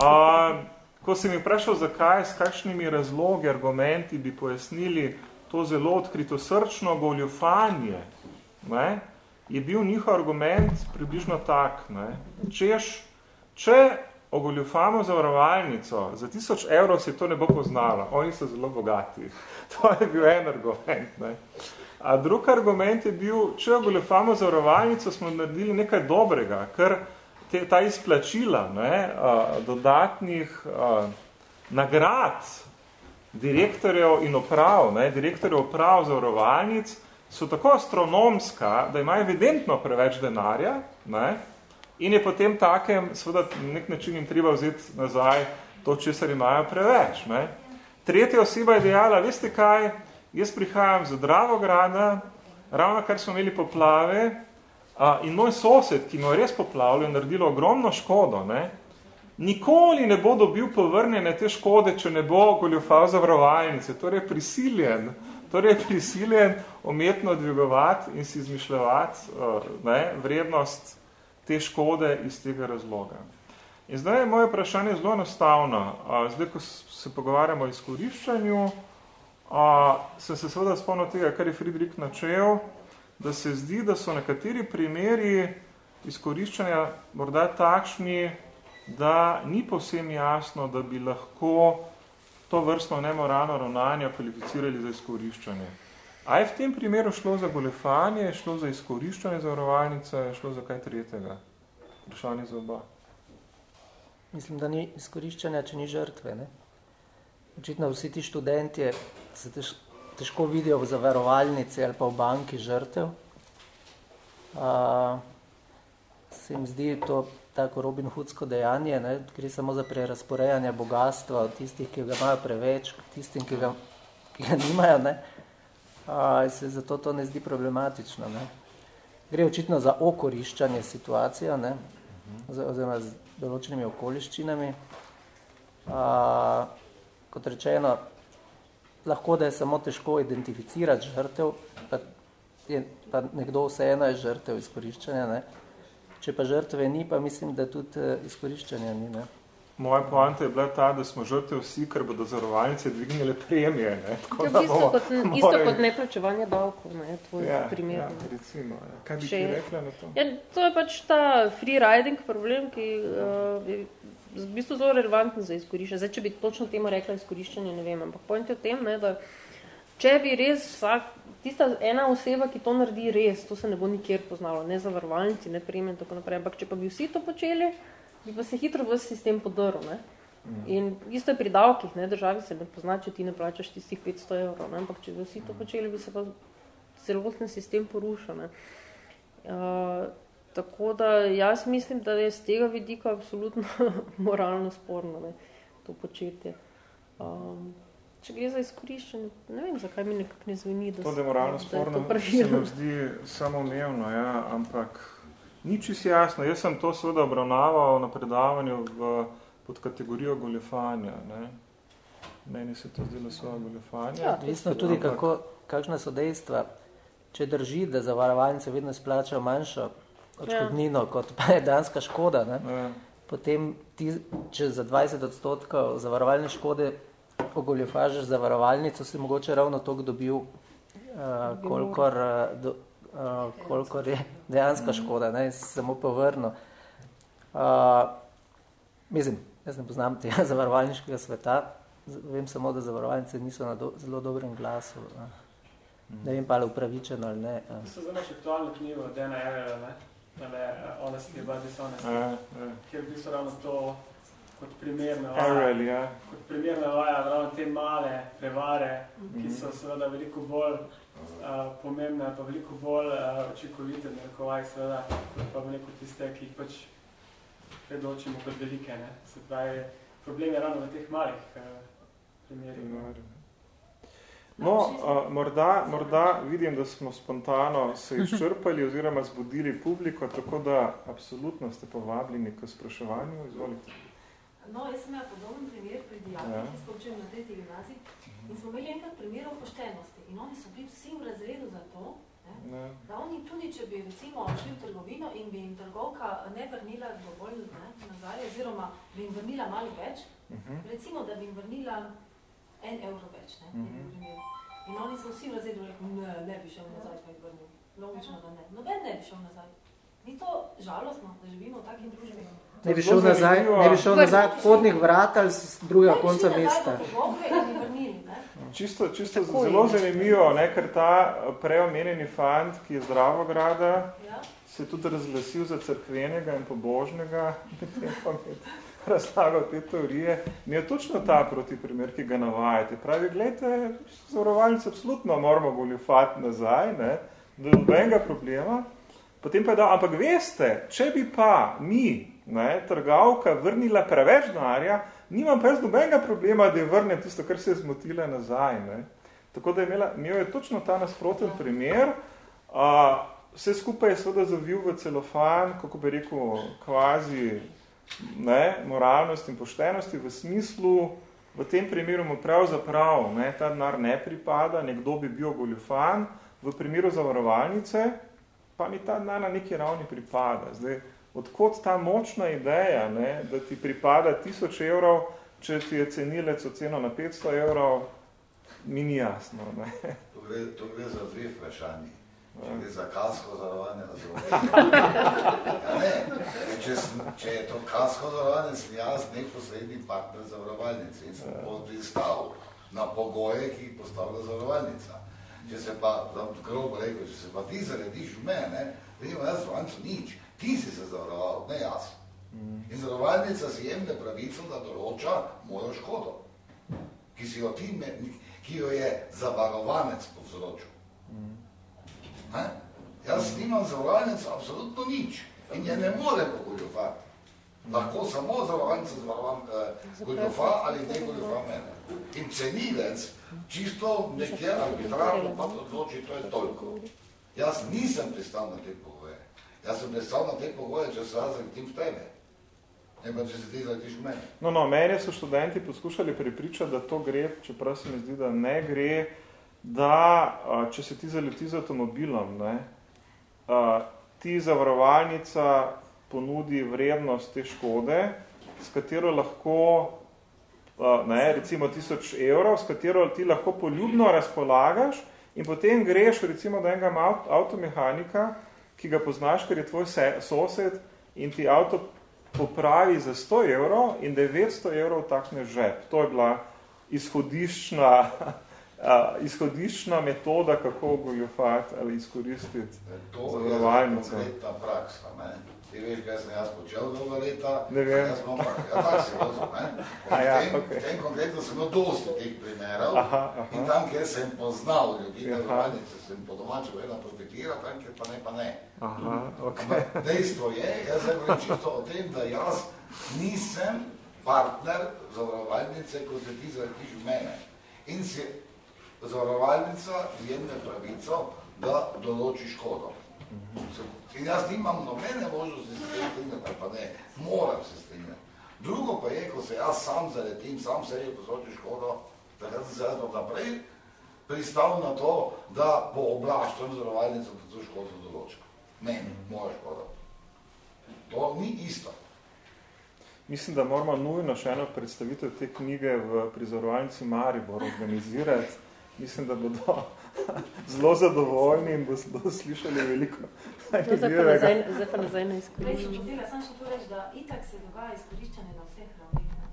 A, ko sem jim vprašal, zakaj, s kakšnimi razlogi, argumenti bi pojasnili to zelo odkrito srčno goljufanje, ne? je bil njihov argument približno tak. Ne? Češ, če ogoljufamo zavarovalnico, za tisoč evrov se to ne bo poznalo, oni so zelo bogati. To je bil en argument. Ne? A drug argument je bil, če ogoljufamo zavarovalnico, smo naredili nekaj dobrega, ker te, ta izplačila ne, a, dodatnih a, nagrad direktorjev in oprav, ne, direktorjev oprav zavarovalnic, so tako astronomska, da ima evidentno preveč denarja ne, in je potem takem, seveda, nek način jim treba vzeti nazaj to, česar imajo preveč. Ne. Tretja oseba je dejala, veste kaj, Jaz prihajam z Dravograda, ravno kar smo imeli poplave, a, in moj sosed, ki mu je res poplavljal, naredilo ogromno škodo, ne, nikoli ne bo dobil povrnjene te škode, če ne bo goljofal zavarovalnice. Torej je prisiljen, torej je prisiljen umetno dvigovati in si izmišljavati ne, vrednost te škode iz tega razloga. In zdaj je moje vprašanje zelo enostavno. Zdaj, ko se pogovarjamo o izkoriščanju, A, sem se seveda spomnil tega, kar je Friedrich načel, da se zdi, da so nekateri primeri izkoriščanja morda takšni, da ni povsem jasno, da bi lahko to vrstno nemoralno ravnanje kvalificirali za izkoriščanje. A je v tem primeru šlo za golefanje, šlo za izkoriščanje zavarovalnice, je šlo za kaj tretjega? Vprašanje za oba. Mislim, da ni izkoriščanja, če ni žrtve. Ne? Očitno vsi ti študentje se tež, težko vidijo v zavarovalnici ali pa v banki žrtev. Uh, se jim zdi to tako Robin Hoodsko dejanje, ne? gre samo za prerasporejanje bogatstva od tistih, ki ga imajo preveč, tistim, ki ga, ki ga nimajo. Ne? Uh, se zato to ne zdi problematično. Ne? Gre očitno za okoriščanje situacije, ne? oziroma z določenimi okoliščinami. Uh, kot rečeno, lahko da je samo težko identificirati žrtev, pa, je, pa nekdo vseeno je žrtev izkoriščanja. Ne? Če pa žrtve ni, pa mislim, da tudi eh, izkoriščanja ni. Ne? Moja poanta je bila ta, da smo žrtev vsi, ker bodo zavarovalnice dvignile premije. Ne? Tako ja, isto, kot, more... isto kot neplačevanje davkov, ne, tvoj ja, primer. Ja, recimo, ja. Kaj bi Še... ti rekla na to? Ja, to je pač ta free riding problem, ki uh, v bistvu zelo relevantno za izkoriščanje. Zdaj, če bi točno temu rekla izkoriščanje, ne vem, ampak point je v tem, ne, da če bi res vsak, tista ena oseba, ki to naredi res, to se ne bo nikjer poznalo, ne za varovalnici, ne prijem in tako naprej, ampak če pa bi vsi to počeli, bi pa se hitro v sistem podrl, ne. Mm. In isto je pri davkih, ne, državi se ne pozna, če ti ne plačaš tistih 500 evrov, ne, ampak če bi vsi to počeli, bi se pa celotni sistem porušil. Ne. Uh, tako da jaz mislim, da je z tega vidika absolutno moralno sporno ne, to početje. Um, če gre za izkoriščenje, ne vem, zakaj mi nekako ne zveni, da, to, da je moralno da sporno, se mi zdi samoumevno, ja, ampak ni čisto jasno. Jaz sem to seveda obravnaval na predavanju v, pod kategorijo goljefanja. Ne. Meni se to zdelo svoje goljefanje. Ja, Visno tudi, ampak, kako, kakšna so dejstva. Če drži, da zavarovalnice vedno splačajo manjšo odškodnino, ja. kot pa je danska škoda, ne? Ja. potem ti, če za 20 odstotkov zavarovalne škode ogoljofažeš zavarovalnico, si mogoče ravno toliko dobil, uh, kolikor, uh, do, uh, kolikor je dejanska mhm. škoda, ne, samo povrno. Uh, mislim, jaz ne poznam tega zavarovalniškega sveta, vem samo, da zavarovalnice niso na do, zelo dobrem glasu. Uh, ne vem pa ali upravičeno ali ne. Uh. So zelo aktualno knjigo, Dena Evel, ne? Ale, honestly, about this honestly. Uh, uh. Kjer bi so ravno to kot primer navaja, ja. kot primer navaja ravno te male prevare, mm -hmm. ki so seveda veliko bolj uh, pomembne, pa veliko bolj uh, očikovite, nekovaj seveda, kot pa veliko tiste, ki jih pač predočimo kot velike. Ne? Se pravi, problem je ravno v teh malih uh, primerih. No, a, morda, morda vidim, da smo spontano se izčrpali oziroma zbudili publiko, tako da absolutno ste povabljeni k spraševanju. Izvolite. No, jaz sem imela podoben primer pri dijakih, ja. ki spočujem na tretji gimnaziji in smo imeli enkrat primer o poštenosti in oni so bili vsi v razredu za to, ne, da oni tudi, če bi recimo šli v trgovino in bi jim trgovka ne vrnila dovolj ne, nazaj, oziroma bi jim vrnila malo več, uh mhm. -huh. recimo, da bi jim vrnila en evro več, ne, uh -huh. in oni so vsi rekli, ne, ne bi šel nazaj, pa jih vrnil. Logično, da ne. Noben ne bi šel nazaj. Ni to žalostno, da živimo v takih družbi? Ne bi šel nazaj, ne bi šel nazaj hodnih vrat ali z drugega konca mesta. Čisto, čisto zelo zanimivo, ne, ker ta preomenjeni fant, ki je zdravo grada, ja. se je tudi razglasil za crkvenega in pobožnega, razlagal te teorije. Je točno ta proti primer, ki ga navajate. Pravi, gledajte, zavarovalnice absolutno moramo goljufati nazaj, ne, da je nobenega problema. Potem pa je dal, ampak veste, če bi pa mi, ne, trgovka, vrnila preveč denarja, nimam pa jaz nobenega problema, da je vrne tisto, kar se je zmotila nazaj. Ne. Tako da je imela, imel je točno ta nasproten primer. A, vse skupaj je seveda zavil v celofan, kako bi rekel, kvazi ne, moralnosti in poštenosti v smislu, v tem primeru mu pravzaprav ne, ta denar ne pripada, nekdo bi bil goljufan, v primeru zavarovalnice, pa mi ta denar na neki ravni pripada. Zdaj, odkot ta močna ideja, ne, da ti pripada tisoč evrov, če ti je cenilec oceno na 500 evrov, mi ni jasno. Ne. To, gre, to gre za dve vprašanji. Če gre za kasko zarovanje na zavarovanje. Ja, ne. Če, če je to kasko zarovanje, sem jaz neposredni partner zavarovalnice in sem ja. pristal na pogoje, ki jih postavlja zavarovalnica če se pa, da grobo rekel, če se pa ti zarediš v mene, vidimo, jaz zvancu nič, ti si se zavaroval, ne jaz. Mm. In zavarovalnica si jemne pravico, da določa mojo škodo, ki, si jo, ti, ki jo je zavarovanec povzročil. Ne? Jaz nimam zavarovalnico absolutno nič in je ne more pogoljufati. Lahko samo zavarovalnica zavarovan eh, goljufa ali ne goljufa mene. In cenilec, čisto nekje arbitrarno pa odloči, to je toliko. Jaz nisem pristal na te pogoje. Jaz sem pristal na te pogoje, če se razredim v tebe. Ne pa, če se ti zrediš v mene. No, no, meni so študenti poskušali prepričati, da to gre, čeprav se mi zdi, da ne gre, da če se ti zaleti z avtomobilom, ne, ti zavarovalnica ponudi vrednost te škode, s katero lahko ne, recimo tisoč evrov, s katero ti lahko poljubno razpolagaš in potem greš recimo do enega avtomehanika, ki ga poznaš, ker je tvoj sosed in ti avto popravi za 100 evrov in 900 evrov takne žep. To je bila izhodiščna, izhodiščna metoda, kako goljufati ali izkoristiti zavarovalnice. To je konkretna praksa. Ne? Ti veš, kaj sem jaz počel dolga leta. Ne vem. Jaz imam, ja, tak si vozil, ne? A ja, tem, okay. tem konkretno sem imel dosti teh primerov. Aha, aha. In tam, kjer sem poznal ljudi, Aha. karovanice, sem po domače vedno profitiral, tam, kjer pa ne, pa ne. Aha, ok. Ampak dejstvo je, jaz zdaj govorim čisto o tem, da jaz nisem partner zavarovalnice, ko se ti zvrtiš v mene. In si zavarovalnica jemne pravico, da določi škodo. In jaz nimam nobene možnosti se strinjati, pa ne, moram se strinjati. Drugo pa je, ko se jaz sam zaletim, sam sebi povzročim škodo, takrat sem se jaz naprej pristal na to, da pooblaščam zavarovalnico, da to škodo določa. Meni, moja škoda. To ni isto. Mislim, da moramo nujno še eno predstavitev te knjige v prizorovalnici Maribor organizirati. Mislim, da bodo zelo zadovoljni in bodo slišali veliko No, zdaj pa nazaj, zdaj na sem izkoriščenje. hotela samo še to reči, da itak se dogaja izkoriščanje na vseh ravneh. ne.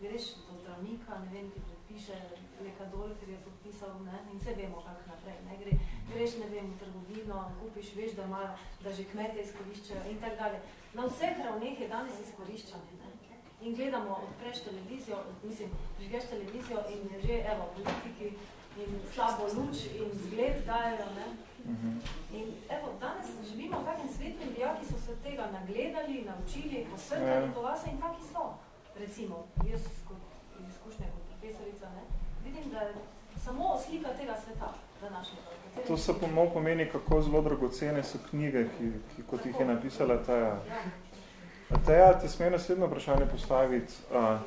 Greš do zdravnika, ne vem, ti predpiše lekadol, ker je podpisal, ne, in vse vemo, kako naprej. Ne. Gre, greš, ne vem, v trgovino, kupiš, veš, da, ima, da že kmete izkoriščajo in tako dalje. Na vseh ravneh je danes izkoriščanje. Ne. In gledamo, odpreš televizijo, mislim, prižgeš televizijo in je že, evo, politiki in slabo luč in zgled dajo, ne. In evo, danes živimo v takem svetu in dijaki so se tega nagledali, naučili, posrkali Ja. to vase in taki so. Recimo, jaz kot izkušnja kot profesorica, ne, vidim, da je samo slika tega sveta današnjega. To se živimo. pomol pomeni, kako zelo dragocene so knjige, ki, ki, kot jih je napisala Taja. Ja. Taja, ti smej naslednjo vprašanje postaviti. A,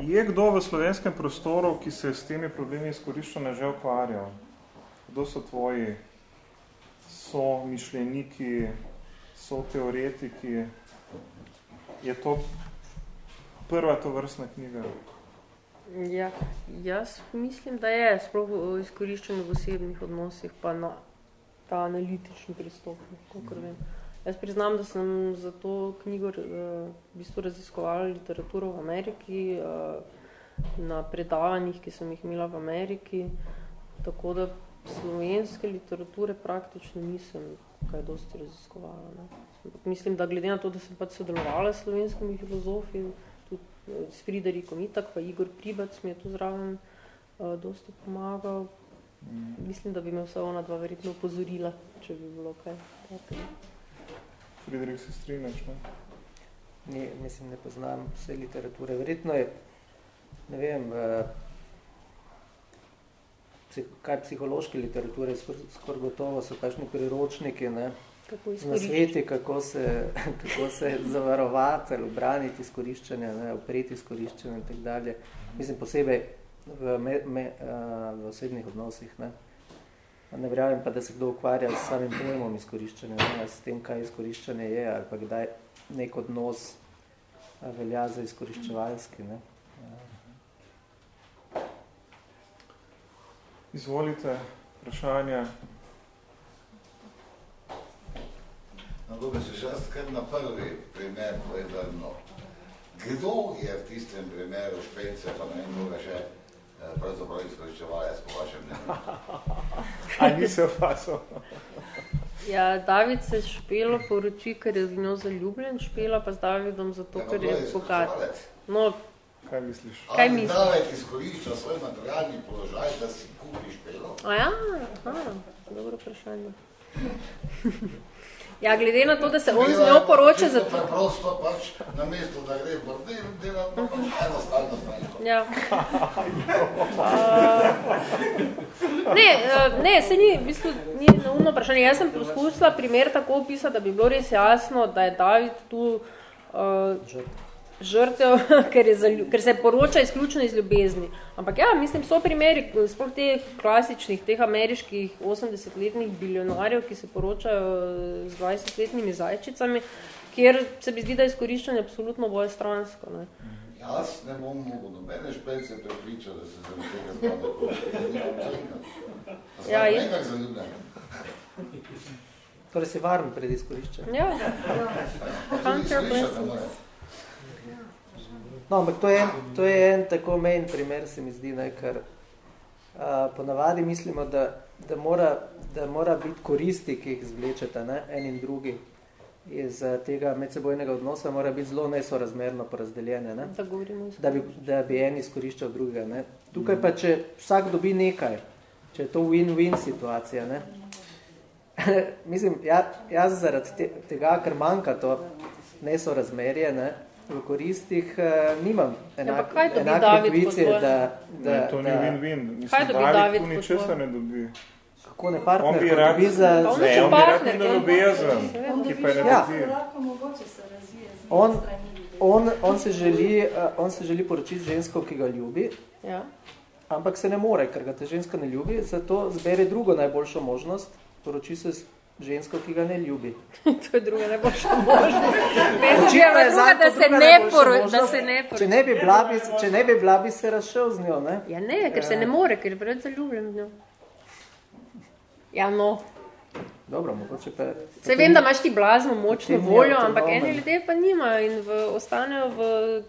je kdo v slovenskem prostoru, ki se s temi problemi izkoriščanja že ukvarjal? Kdo so tvoji so mišljeniki, so teoretiki? Je to prva tovrstna knjiga? Ja, jaz mislim, da je sploh o izkoriščanju v osebnih odnosih, pa na ta analitični pristop, kakor vem. Jaz priznam, da sem za to knjigo eh, v bistvu raziskovala literaturo v Ameriki, eh, na predavanjih, ki sem jih imela v Ameriki, tako da slovenske literature praktično nisem kaj dosti raziskovala. Ne. Mislim, da glede na to, da sem pač sodelovala s slovenskimi filozofi, tudi eh, s Friderikom Itak, pa Igor Pribac mi je tu zraven uh, dosti pomagal. Mislim, da bi me vse ona dva verjetno upozorila, če bi bilo kaj takega. Friedrich se strinjaš, ne? Ni, mislim, ne poznam vse literature. Verjetno je, ne vem, v, psih, kaj psihološke literature, skor, skor gotovo so kakšni priročniki, ne, Kako na sveti, kako se, kako se zavarovati ali obraniti izkoriščanja, ne, upreti izkoriščanja in tako dalje. Mislim, posebej v, me, me, uh, v osebnih odnosih. Ne. Ne verjamem pa, da se kdo ukvarja s samim pojmom izkoriščanja, ne, s tem, kaj izkoriščanje je ali pa kdaj nek odnos velja za izkoriščevalski. Ne. Izvolite, vprašanja. No, to bi se še jaz kar na prvi primer povedano. Kdo je v tistem primeru špence, pa ne vem, koga še, pravzaprav izkoriščevalec po vašem mnenju? A nisi opasal? Ja, David se špelo poroči, ker je v njo zaljubljen, špela pa z Davidom zato, Ja, ker kdo je bogat. No, Kaj misliš? Kaj Ali misliš? David izkorišča svoj materialni položaj, da si kupiš pelo? a ja, aha, dobro vprašanje. Ja, glede na to, da se on z njo poroča za to. Preprosto pač, na mesto, da gre v bordel, dela pa pač enostavno stranko. Ja. Uh, ne, uh, ne, se ni, v bistvu ni neumno vprašanje. Jaz sem poskusila primer tako opisati, da bi bilo res jasno, da je David tu uh, žrtev, ker, je zalju, ker se poroča izključno iz ljubezni. Ampak ja, mislim, so primeri, sploh teh klasičnih, teh ameriških 80-letnih bilionarjev, ki se poročajo z 20-letnimi zajčicami, kjer se mi zdi, da je izkoriščanje absolutno boje stransko. Ne. Jaz ne bom mogel nobene špence prepričati, da se zaradi tega zbavlja položaj. Ja, je- nekak zaljubljen. Torej si varen pred izkoriščanjem. Ja, Hunter slišati ne Biden. more. No, ampak to je, en, to je en tako menj primer, se mi zdi, ne, ker uh, ponavadi mislimo, da, da, mora, da mora biti koristi, ki jih zvlečeta, ne, en in drugi, iz eh, tega medsebojnega odnosa mora biti zelo nesorazmerno porazdeljene, ne? da, bi, da bi en izkoriščal drugega. Ne? Tukaj pa, če vsak dobi nekaj, če je to win-win situacija, ne? mislim, ja, jaz zaradi tega, ker manjka to nesorazmerje, ne? V koristih uh, nimam enak, ja, enake intuicije, da, da... Ne, to ni win-win. Mislim, David, David tu ničesa ne dobi. Kako ne partner, on bi rad, dobi za... Ne, on bi rad ne ljubezen, ki pa je ne ja. on, on, on, se želi, uh, on se želi poročiti žensko, ki ga ljubi, ja. ampak se ne more, ker ga ta ženska ne ljubi, zato zbere drugo najboljšo možnost, poroči se žensko, ki ga ne ljubi. to je druga najboljša možnost. Očitno je druga, da se ne poroči. Da se ne poroči. Če ne bi bila, bi, če ne bi, bila, bi se razšel z njo, ne? Ja ne, ker se ne more, ker je preveč zaljubljen z njo. Ja, no. Dobro, mogoče pa... Se vem, da imaš ti blazno močno voljo, ampak eni ljudje pa nimajo in v, ostanejo v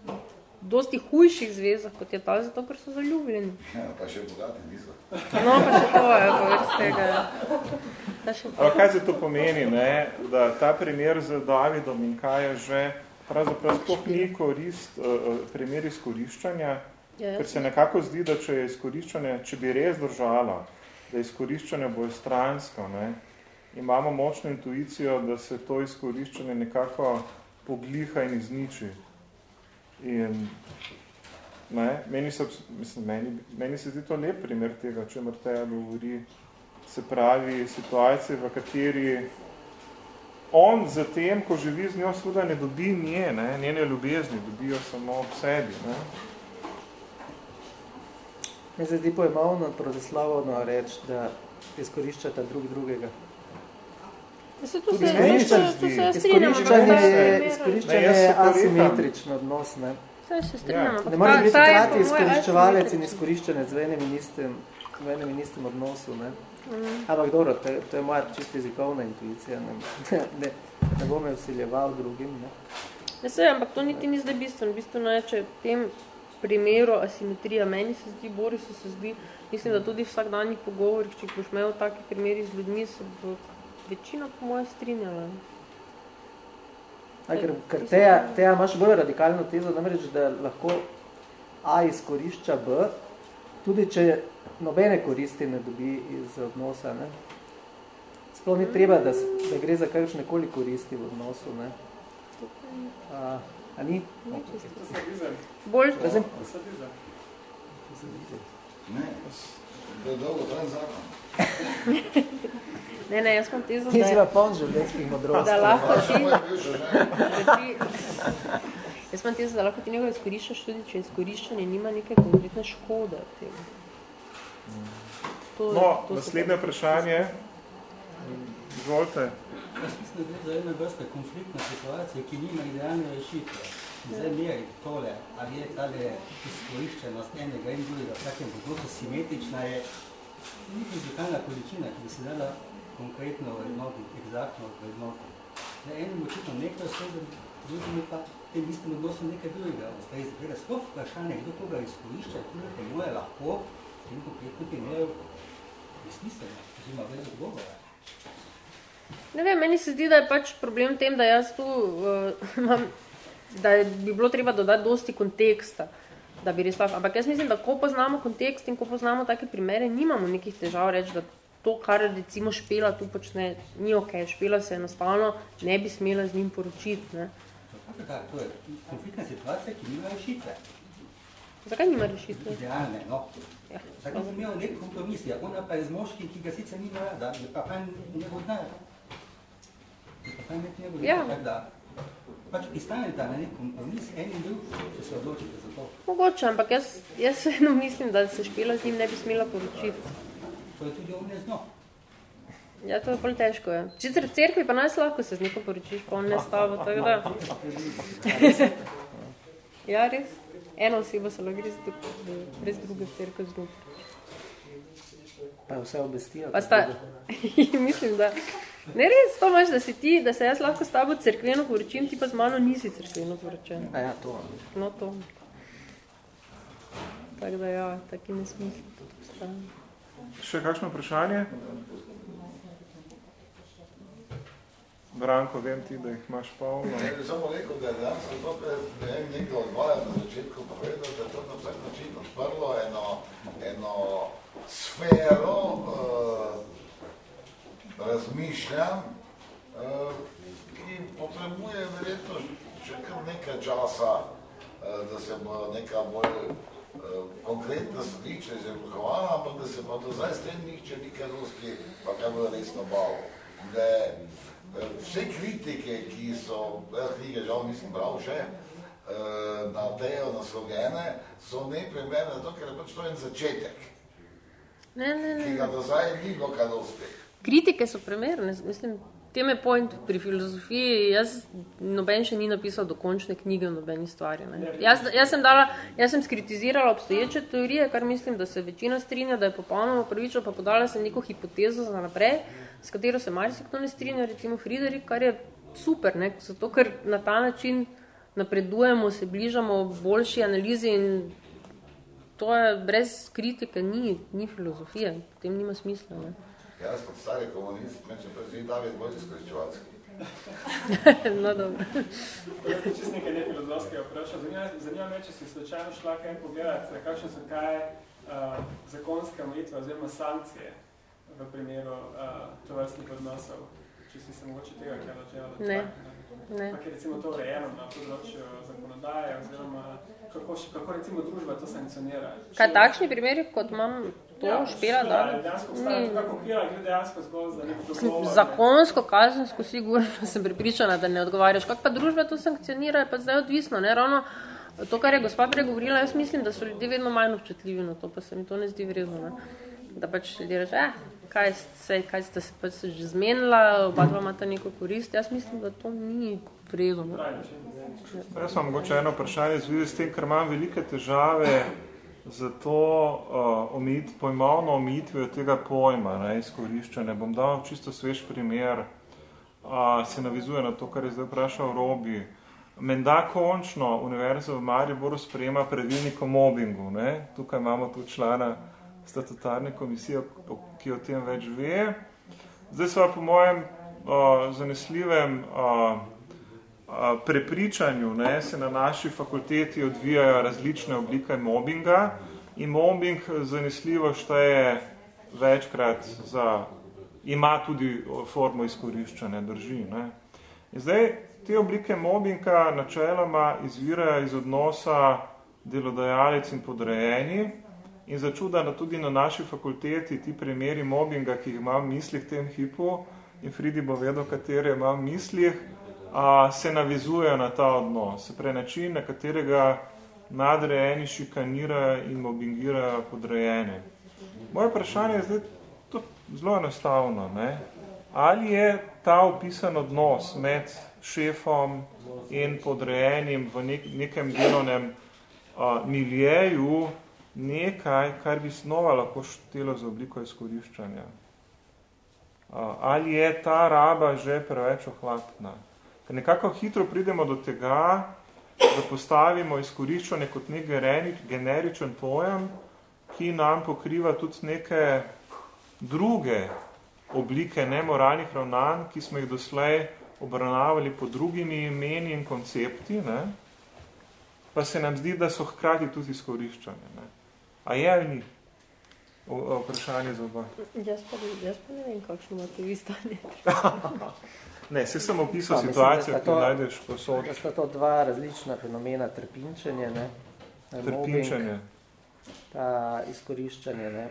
dosti hujših zvezah, kot je ta, zato, ker so zaljubljeni. Ja, pa še bogati niso. No, pa še to je, pa več tega. Ampak kaj se to pomeni, ne? da ta primer z Davidom in kaj je že pravzaprav sploh ni korist, uh, primer izkoriščanja, ja, ker se nekako zdi, da če je izkoriščanje, če bi res držala, da izkoriščanje bo stransko. Ne? Imamo močno intuicijo, da se to izkoriščanje nekako pogliha in izniči. In ne, meni, se, mislim, meni, meni se zdi to lep primer tega, če Marteja govori, se pravi situacije, v kateri on za tem, ko živi z njo, seveda ne dobi nje, ne, njene ljubezni, dobijo samo ob sebi. Ne. Mi se zdi pojmovno prodeslavno reči, da izkoriščata drug drugega. Se to se, se, se, se strinjamo. Izkoriščanje je asimetrično odnos. Ne, se strinjamo. Ja. ne more biti krati izkoriščevalec in izkoriščenec v enem in istem, v enem in istem odnosu. Ne. Mm. Ampak dobro, to, to je moja čisto jezikovna intuicija. Ne, ne, ne bom me vsiljeval drugim. Ne. Ja, se, ampak to niti ni zdaj bistveno. Bistveno je, če tem primeru asimetrija. Meni se zdi, Borisu se zdi, mislim, da tudi v vsakdanjih pogovorih, če boš imel taki primeri z ljudmi, se bo večina po moje strinjala. A, ker ker teja, teja imaš bolj radikalno tezo, namreč, da lahko A izkorišča B, tudi če nobene koristi ne dobi iz odnosa. Ne? Sploh ni treba, da, da gre za kakšne koli koristi v odnosu. Ne? A, a ni? Čisto. Bolj? Razim? Ne, to je dolgo tren zakon. ne, ne, jaz imam tezo, da... Ti si pa poln življenjskih modrosti. Da lahko ti... Jaz imam tezo, da lahko ti nekaj izkoriščaš tudi, če izkoriščanje nima neke konkretne škode. To, no, to naslednje vprašanje. Izvolite. Jaz mislim, da je za ena vrsta konfliktna situacija, ki nima idealne rešitve zdaj meri tole, ali je tale izkoriščenost enega in drugega, v takem področju simetrična je ni fizikalna količina, ki bi se dala konkretno vrednotiti, egzaktno vrednotiti. Zdaj enim očitno nekaj vse, drugim pa tem istem odnosu nekaj drugega. Zdaj izgleda sploh vprašanje, kdo koga izkorišča, tudi po moje lahko, in konkretno primeru, nesmiselno, oziroma brez odgovora. Ne vem, meni se zdi, da je pač problem tem, da jaz tu uh, imam da bi bilo treba dodati dosti konteksta, da bi res lahko. Ampak jaz mislim, da ko poznamo kontekst in ko poznamo take primere, nimamo nekih težav reči, da to, kar recimo špela tu počne, ni ok, špela se enostavno ne bi smela z njim poročiti. Ne. Tak, to je konfliktna situacija, ki nima rešitve. Zakaj nima rešitve? Idealne, no. Ja, Zakaj bi imel nek kompromis, ja, ona pa je z moškim, ki ga sicer nima rada, je pa fajn njegov dnar. Je pa fajn njegov dnar, ja. tak da pač pristanete na nek kompromis, en in drug, če se odločite za to. Mogoče, ampak jaz, jaz eno mislim, da se špela z njim ne bi smela poročiti. To je tudi on ne zno. Ja, to je bolj težko, ja. Čicer v cerkvi pa naj lahko se z neko poročiš, pa on ne stava, tako da. Ja, res. Eno osebo se lahko brez druge cerkve z druge. Pa vse obestijo. Pa sta, mislim, da Ne res, to imaš, da si ti, da se jaz lahko s tabo cerkveno poročim, ti pa z mano nisi cerkveno poročen. A ja, to. No, to. Tako da ja, taki nesmisli tudi postavljamo. Še kakšno vprašanje? Branko, vem ti, da jih imaš polno. Ne, bi samo rekel, da je dejansko to, kar je nekdo odvaja na začetku povedal, da je to na vsak način odprlo eno, eno sfero uh, razmišljam, uh, ki potrebuje verjetno še kar nekaj časa, uh, da se bo neka bolj uh, konkretna stališča izoblikovala, ampak da se pa do zdaj s tem nihče nikaj ruski, pa kaj bo resno bavil. Da vse kritike, ki so, jaz knjige žal nisem bral še, na tejo naslovljene, so neprimerne, zato ker je pač to en začetek, Ne, ne, ki ne. ga do zdaj ni bilo kaj uspeh. Kritike so primerne, mislim, tem je point pri filozofiji, jaz, noben še ni napisal dokončne knjige o nobeni stvari. Ne. Jaz, jaz, sem dala, jaz sem skritizirala obstoječe teorije, kar mislim, da se večina strinja, da je popolnoma pravično, pa podala sem neko hipotezo za naprej, s katero se marsikdo ne strinja, recimo Friderik, kar je super, ne, zato ker na ta način napredujemo, se bližamo boljši analizi in to je brez kritike, ni, ni filozofije, potem nima smisla. Ne. Jaz kot stari komunist, meni pa zdi David bolj izkoriščevalski. no, dobro. Jaz bi čisto nekaj nefilozofskega vprašal. Zanima, zanima me, če si slučajno šla kaj pogledati, kakšne so kaj uh, zakonske omejitve oziroma sankcije v primeru uh, tovrstnih odnosov, če si se mogoče tega kaj začela. Ne. Ne. Kako je recimo to urejeno na področju zakonodaje oziroma kako, še- kako recimo družba to sankcionira? Kaj takšni primeri, kot imam to Ja, špela, da Dejansko obstaja kako okvira, gre dejansko zgolj za nek dogovor. zakonsko, kazensko, sigurno sem pripričana, da ne odgovarjaš. Kako pa družba to sankcionira, je pa zdaj odvisno. Ne? Ravno to, kar je gospa pregovorila, jaz mislim, da so ljudje vedno manj občutljivi na to, pa se mi to ne zdi vredno. Ne? Da pač ljudje reče, eh, kaj, se, kaj ste se pač že zmenila, oba dva imata neko korist. Jaz mislim, da to ni vredno. Ne? Jaz imam mogoče eno vprašanje v zvezi s tem, ker imam velike težave za to uh, omejit, pojmovno omejitvijo tega pojma, ne, izkoriščanja. Bom dal čisto svež primer, uh, se navizuje na to, kar je zdaj vprašal Robi. Menda končno Univerza v Mariboru sprejema pravilnik o mobbingu. Ne? Tukaj imamo tu člana statutarne komisije, ki o tem več ve. Zdaj sva po mojem uh, zanesljivem uh, a, prepričanju ne, se na naši fakulteti odvijajo različne oblike mobbinga in mobbing zanesljivo šteje večkrat za, ima tudi formo izkoriščanja, drži. Ne. In zdaj, te oblike mobbinga načeloma izvirajo iz odnosa delodajalec in podrejeni in začuda na tudi na naši fakulteti ti primeri mobbinga, ki jih imam v mislih v tem hipu in Fridi bo vedel, katere imam v mislih, a, se navizujejo na ta odnos. Se pravi, način, na katerega nadrejeni šikanirajo in mobbingirajo podrejene. Moje vprašanje je zdaj tudi zelo enostavno. Ne? Ali je ta opisan odnos med šefom in podrejenim v nek, nekem delovnem a, miljeju nekaj, kar bi znova lahko štelo za obliko izkoriščanja? Ali je ta raba že preveč ohlapna? Ker nekako hitro pridemo do tega, da postavimo izkoriščanje kot nek generičen pojem, ki nam pokriva tudi neke druge oblike nemoralnih ravnanj, ki smo jih doslej obravnavali pod drugimi imeni in koncepti, ne? pa se nam zdi, da so hkrati tudi izkoriščanje. A je ali ni? O, o, vprašanje za oba. Jaz pa, jaz pa ne vem, kakšno imate vi stanje. Ne, se sem opisal Pa, mislim, situacijo, ki to- jo najdeš posod. Da sta to dva različna fenomena, trpinčenje, ne? Trpinčenje. Mobbing, pa izkoriščanje, ne?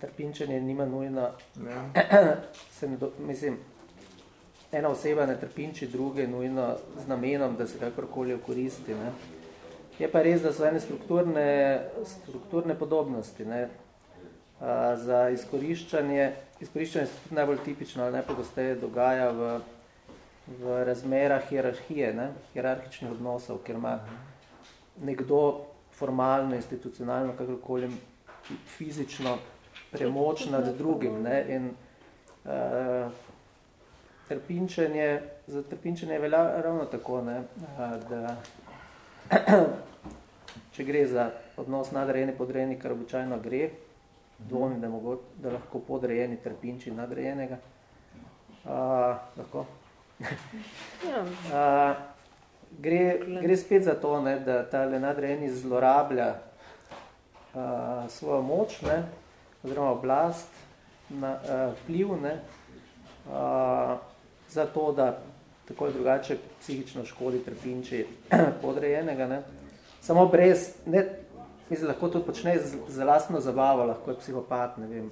Trpinčenje nima nujno, Ne? se ne do, mislim, ena oseba ne trpinči druge nujno z namenom, da se kakorkoli okoristi, ne? Je pa res, da so ene strukturne, strukturne podobnosti, ne? A, za izkoriščanje, izkoriščanje se tudi najbolj tipično ali najpogosteje dogaja v, v razmerah hierarhije, ne? hierarhičnih odnosov, ker ima nekdo formalno, institucionalno, kakorkoli fizično premoč nad drugim. Ne? In uh, trpinčenje, za trpinčenje velja ravno tako, ne? Uh, da če gre za odnos nadrejeni podrejeni, kar običajno gre, dvomim, da, mogo, da lahko podrejeni trpinči nadrejenega. Uh, lahko. Uh, gre, gre spet za to, ne, da ta nadrejeni zlorablja uh, svojo moč, ne, oziroma oblast, na, uh, vpliv, ne, uh, za to, da tako ali drugače psihično škodi trpinči podrejenega. Ne. Samo brez, ne, mislim, lahko to počne z, z lastno zabavo, lahko je psihopat, ne vem,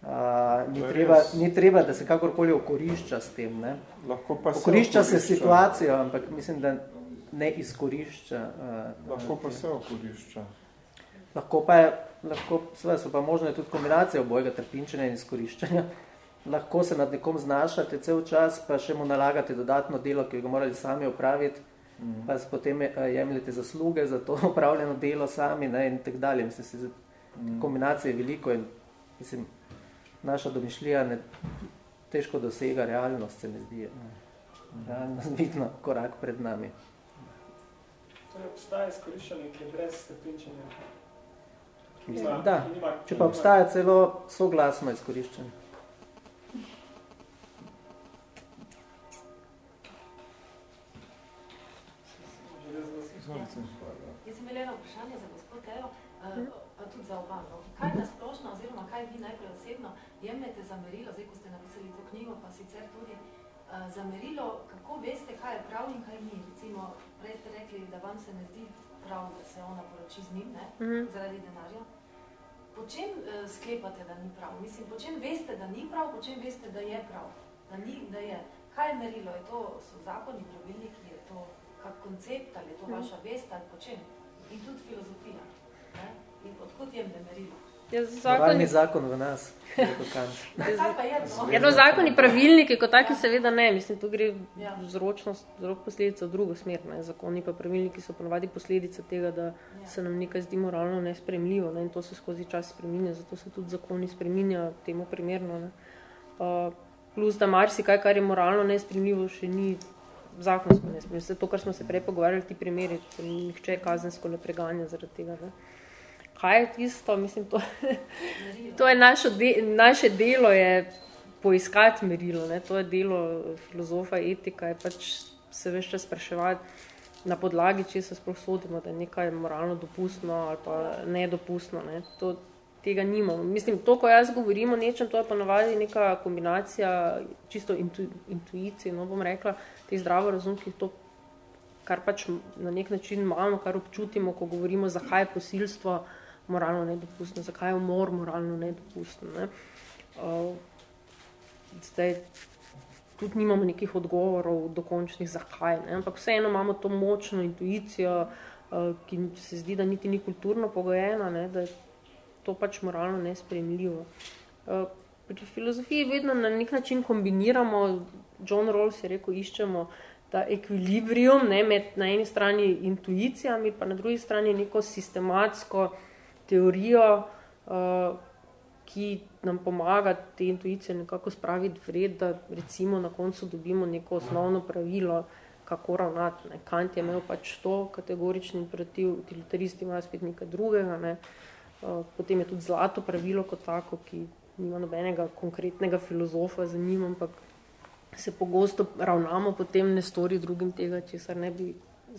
Uh, ni, treba, ni treba, da se kakorkoli okorišča s tem. Ne? Lahko pa okorišča se, se situacijo, ampak mislim, da ne izkorišča. Uh, lahko pa se okorišča. Lahko pa je, lahko, sve, so pa možne tudi kombinacije obojega trpinčenja in izkoriščanja. Lahko se nad nekom znašate cel čas, pa še mu nalagate dodatno delo, ki ga morali sami opraviti, mm. pa potem jemljete zasluge za to opravljeno delo sami ne, in tak dalje. Mislim, se, mm. kombinacije je veliko in mislim, naša domišljija ne, težko dosega realnost, se mi zdi. Realnost vidno korak pred nami. Torej, obstaja izkoriščanje, ki je brez stepinčenja. Mislim, da, če pa obstaja celo soglasno izkoriščanje. Jaz sem imela eno vprašanje za gospod Teo, pa tudi za oba. No. Kaj na splošno, oziroma kaj vi najprej osebno jemljete za merilo, zdaj ko ste napisali to knjigo, pa sicer tudi uh, za merilo, kako veste, kaj je prav in kaj ni. Recimo, prej ste rekli, da vam se ne zdi prav, da se ona poroči z njim, ne, -hmm. zaradi denarja. Po čem uh, sklepate, da ni prav? Mislim, po čem veste, da ni prav, po čem veste, da je prav? Da ni, da je. Kaj je merilo? Je to, so zakoni, pravilniki, je to kak koncept, ali je to -hmm. vaša vest, ali po čem? In tudi filozofija. Ne? In odkud jemne merilo? Ja, zakon... zakon v nas. Jedno zakon in pravilniki, kot taki seveda ne. Mislim, tu gre ja. vzročnost, vzrok posledica v drugo smer. Ne. Zakoni pa pravilniki so ponovadi posledica tega, da ja. se nam nekaj zdi moralno nespremljivo ne. in to se skozi čas spreminja, zato se tudi zakoni spreminja temu primerno. Ne. Uh, plus, da marsikaj, kar je moralno nespremljivo, še ni zakonsko nespremljivo. To, kar smo se prej pogovarjali, ti primeri, nihče kazensko ne preganja zaradi tega. Ne kaj je tisto, mislim, to, to je naše, de, naše delo je poiskati merilo, ne? to je delo filozofa, etika, je pač se več čas spraševati na podlagi, če se sploh sodimo, da je nekaj moralno dopustno ali pa nedopustno, ne? to tega nimamo. Mislim, to, ko jaz govorim o nečem, to je pa neka kombinacija čisto intu, intuicije, no bom rekla, te zdravo razumkih, to kar pač na nek način imamo, kar občutimo, ko govorimo, zakaj je posilstvo, moralno nedopustno, zakaj je umor moralno nedopustno. Ne? Uh, zdaj, tudi nimamo nekih odgovorov dokončnih, zakaj, ne? ampak vseeno imamo to močno intuicijo, uh, ki se zdi, da niti ni kulturno pogojena, ne? da je to pač moralno nespremljivo. Uh, pri filozofiji vedno na nek način kombiniramo, John Rawls je rekel, iščemo ta ekvilibrium ne, med na eni strani intuicijami, pa na drugi strani neko sistematsko teorijo, uh, ki nam pomaga te intuicije nekako spraviti v red, da recimo na koncu dobimo neko osnovno pravilo, kako ravnati. Ne. Kant je imel pač to kategorični imperativ, utilitaristi imajo spet nekaj drugega. Ne. Uh, potem je tudi zlato pravilo kot tako, ki nima nobenega konkretnega filozofa za njim, ampak se pogosto ravnamo, potem ne stori drugim tega, česar ne bi,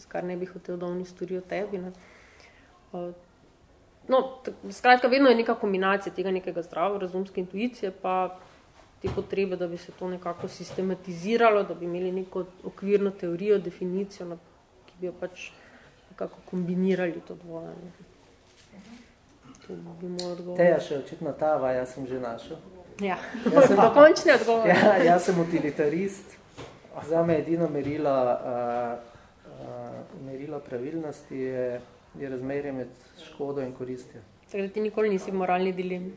kar ne bi hotel, da oni storijo tebi. Ne. Uh, No, skratka, vedno je neka kombinacija tega nekega zdravo, razumske intuicije, pa te potrebe, da bi se to nekako sistematiziralo, da bi imeli neko okvirno teorijo, definicijo, no, ki bi jo pač nekako kombinirali to dvoje. Teja še očitno tava, jaz sem že našel. Ja, jaz sem dokončni odgovor. Ja, jaz sem utilitarist. Za me edino merilo, uh, uh, merilo pravilnosti je je razmerje med škodo in koristjo. Tako da ti nikoli nisi moralni dilem?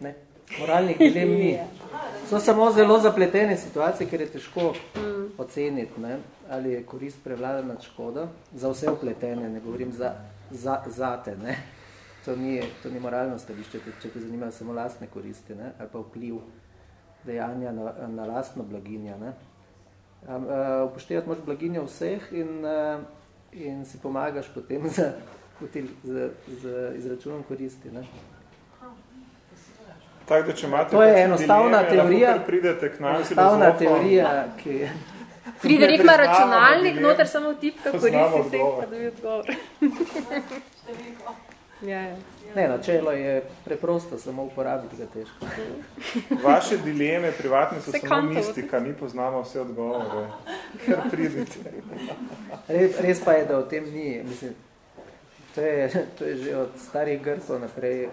Ne, moralnih dilem ni. So samo zelo zapletene situacije, ker je težko mm. oceniti, ne, ali je korist prevlada nad škodo. Za vse upletene, ne govorim za, za, za te. Ne. To, ni, to ni moralno stališče, če te zanimajo samo lastne koristi ne, ali pa vpliv dejanja na, na lastno blaginjo. Ne. Um, uh, upoštevati moraš blaginjo vseh in uh, in si pomagaš potem z, z, z izračunom koristi. Ne? Tak, da če imate to je enostavna dileme, teorija, pridete k nam enostavna teorija, ki, Friderik ima računalnik, noter samo tipka, koristi se, pa dobi odgovor. Ja, ja. Ne, načelo je preprosto, samo uporabiti ga težko. Vaše dileme privatne so samo mistika, mi poznamo vse odgovore. Ker pridite. Res, res pa je, da o tem ni, mislim, to je, to je že od starih Grkov naprej uh,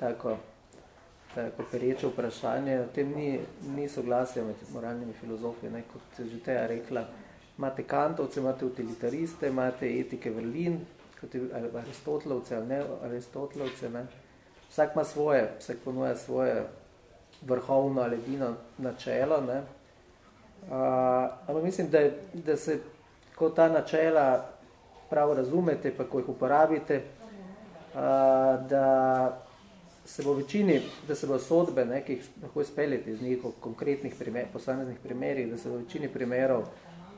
tako, tako pereče vprašanje. O tem ni, ni soglasja med moralnimi filozofi, ne, kot že teja rekla. Imate kantovce, imate utilitariste, imate etike vrlin, kot je Aristotelovce ali ne Aristotelovce. Ne. Vsak ima svoje, vsak ponuja svoje vrhovno ali edino načelo. Ne. Uh, ampak mislim, da, da se ko ta načela prav razumete, pa ko jih uporabite, uh, da se bo večini, da se bo sodbe, ne, ki jih lahko izpeljete iz njih konkretnih primer, posameznih primerih, da se bo večini primerov uh,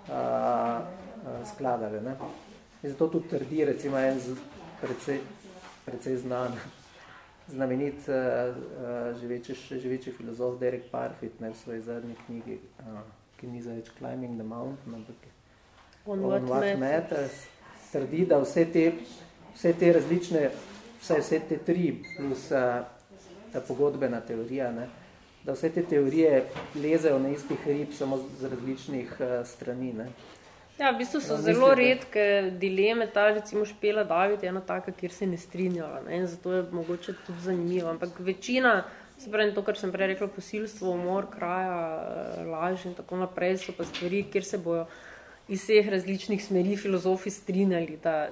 uh, skladale. Ne. In zato tudi trdi, recimo, en precej, precej znan, znamenit uh, živeči, živeči filozof Derek Parfit ne, v svoji zadnji knjigi, uh, ki ni za več Climbing the Mountain, ampak On, on what, what matters. matters. Trdi, da vse te, vse te različne, vse, vse te tri plus uh, ta pogodbena teorija, ne, da vse te teorije lezejo na istih hrib samo z različnih uh, strani. Ne. Ja, v bistvu so ja, zelo redke dileme, ta recimo Špela David je ena taka, kjer se ne strinjala ne? in zato je mogoče tudi zanimivo, ampak večina, se pravi to, kar sem prej rekla, posilstvo, umor, kraja, laž in tako naprej, so pa stvari, kjer se bojo iz vseh različnih smeri filozofi strinjali, da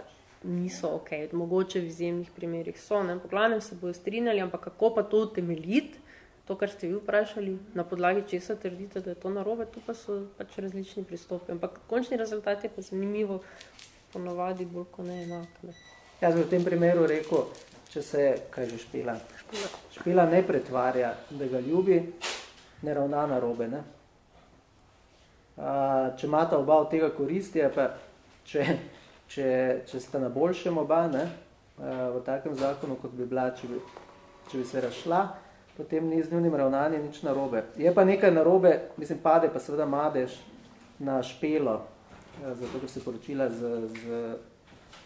niso ok, mogoče v izjemnih primerih so, ne? po glavnem se bojo strinjali, ampak kako pa to utemeljiti, to, kar ste vi vprašali, na podlagi česa trdite, da je to narobe, tu pa so pač različni pristopi. Ampak končni rezultat je pa zanimivo, ponovadi bolj kot ne enak. Ne. Jaz bi v tem primeru rekel, če se, kaj že špila, špila, špila ne pretvarja, da ga ljubi, ne ravna narobe. Ne? A, če imata oba od tega koristi, pa če, če, če sta na boljšem oba, ne, a, v takem zakonu, kot bi bila, če bi, če bi se razšla, potem ni z njunim ravnanjem nič narobe. Je pa nekaj narobe, mislim, pade pa seveda madež na špelo, ja, zato ker se poročila z, z,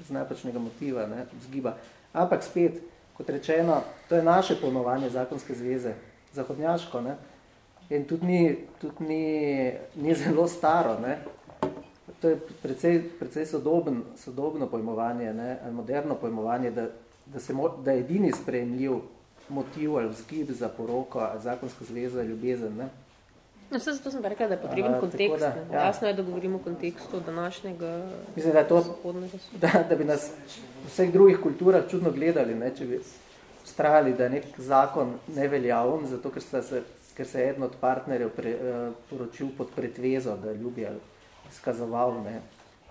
z napačnega motiva, ne, zgiba. Ampak spet, kot rečeno, to je naše ponovanje zakonske zveze, zahodnjaško, ne, in tudi ni, tudi ni, ni zelo staro, ne. To je precej, precej sodoben, sodobno pojmovanje, ne, moderno pojmovanje, da, da, se mo, da je edini sprejemljiv motiv ali vzgib za poroko, zakonsko zvezo, ljubezen. Ne? No, vse zato sem rekla, da je potreben kontekst. Da, ja. Jasno je, da govorimo o kontekstu današnjega Mislim, da, je to, da, da bi nas v vseh drugih kulturah čudno gledali, ne, če bi strali, da je nek zakon neveljavn, zato ker, se, ker se je eden od partnerjev pre, uh, poročil pod pretvezo, da ljubi ali skazoval ne,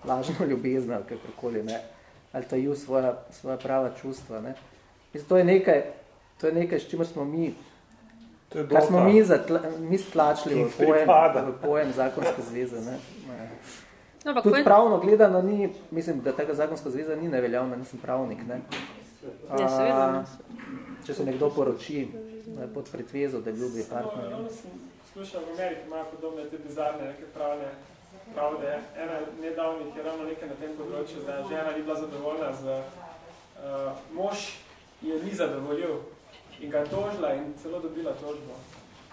lažno ljubezno ali kakorkoli, ne, ali tajil svoja, svoja prava čustva. Ne. Mislim, to je nekaj, To je nekaj, s čimer smo mi, kar smo mi, zatla, mi stlačili v pojem, v pojem zakonske zveze. Ne? No, Tudi pojem... pravno gledano ni, mislim, da tega zakonska zveza ni neveljavna, nisem pravnik. Ne? Ja, seveda. Če se nekdo poroči ne, pod pretvezo, da ljubi partner. No, Slušam, v Ameriki imajo podobne te bizarne neke pravne pravde. Ena nedavnih je ravno nekaj na tem področju, da žena ni bila zadovoljna z uh, mož, je ni zadovoljil in ga tožila in celo dobila tožbo.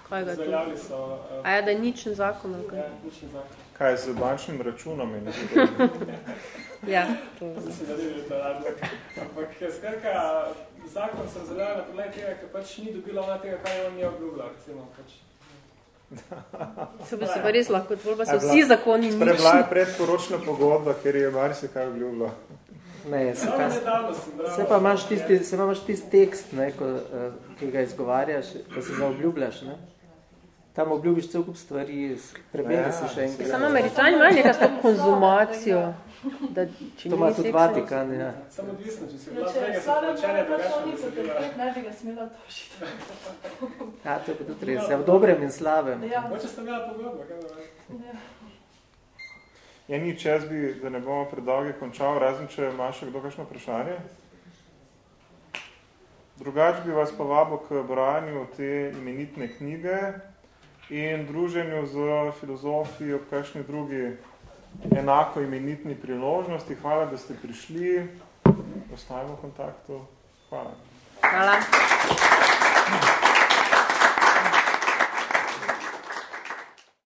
Kaj ga Zaljali so... Uh, A je, da je ničen zakon? Okay. Ja, ničen zakon. Kaj z bančnim računom? In ja, to je. To si ta razlog. Ampak skratka, zakon sem zaljala na podlej tega, ker pač ni dobila ona tega, kaj on je obljubila, recimo. Pač. Se bi se pa res lahko tvorba, so vsi zakoni nični. Prebila je predporočna pogodba, ker je Mari se kaj obljubila. Ne, se, kaj, se pa imaš tisti, se pa imaš tisti tekst, ne, ko, uh, ki ga izgovarjaš, ko se zaobljubljaš. Ne. Tam obljubiš cel kup stvari, prebeli se še enkrat. Samo američani imajo nekaj s to konzumacijo. Da, to ima tudi Vatikan, ja. Samo odvisno, če se bila tega se plačanja, da ga še ne bi ga smela tožiti. Ja, to je pa tudi res. Ja, v dobrem in slabem. Ja. Moče ste imela pogodba, kaj da Ja, nič, jaz bi, da ne bomo predolge, končal, razen če ima še kdo kakšno vprašanje. Drugač bi vas povabil k branju te imenitne knjige in druženju z filozofi ob kakšni drugi enako imenitni priložnosti. Hvala, da ste prišli. Ostajamo v kontaktu. Hvala. Hvala.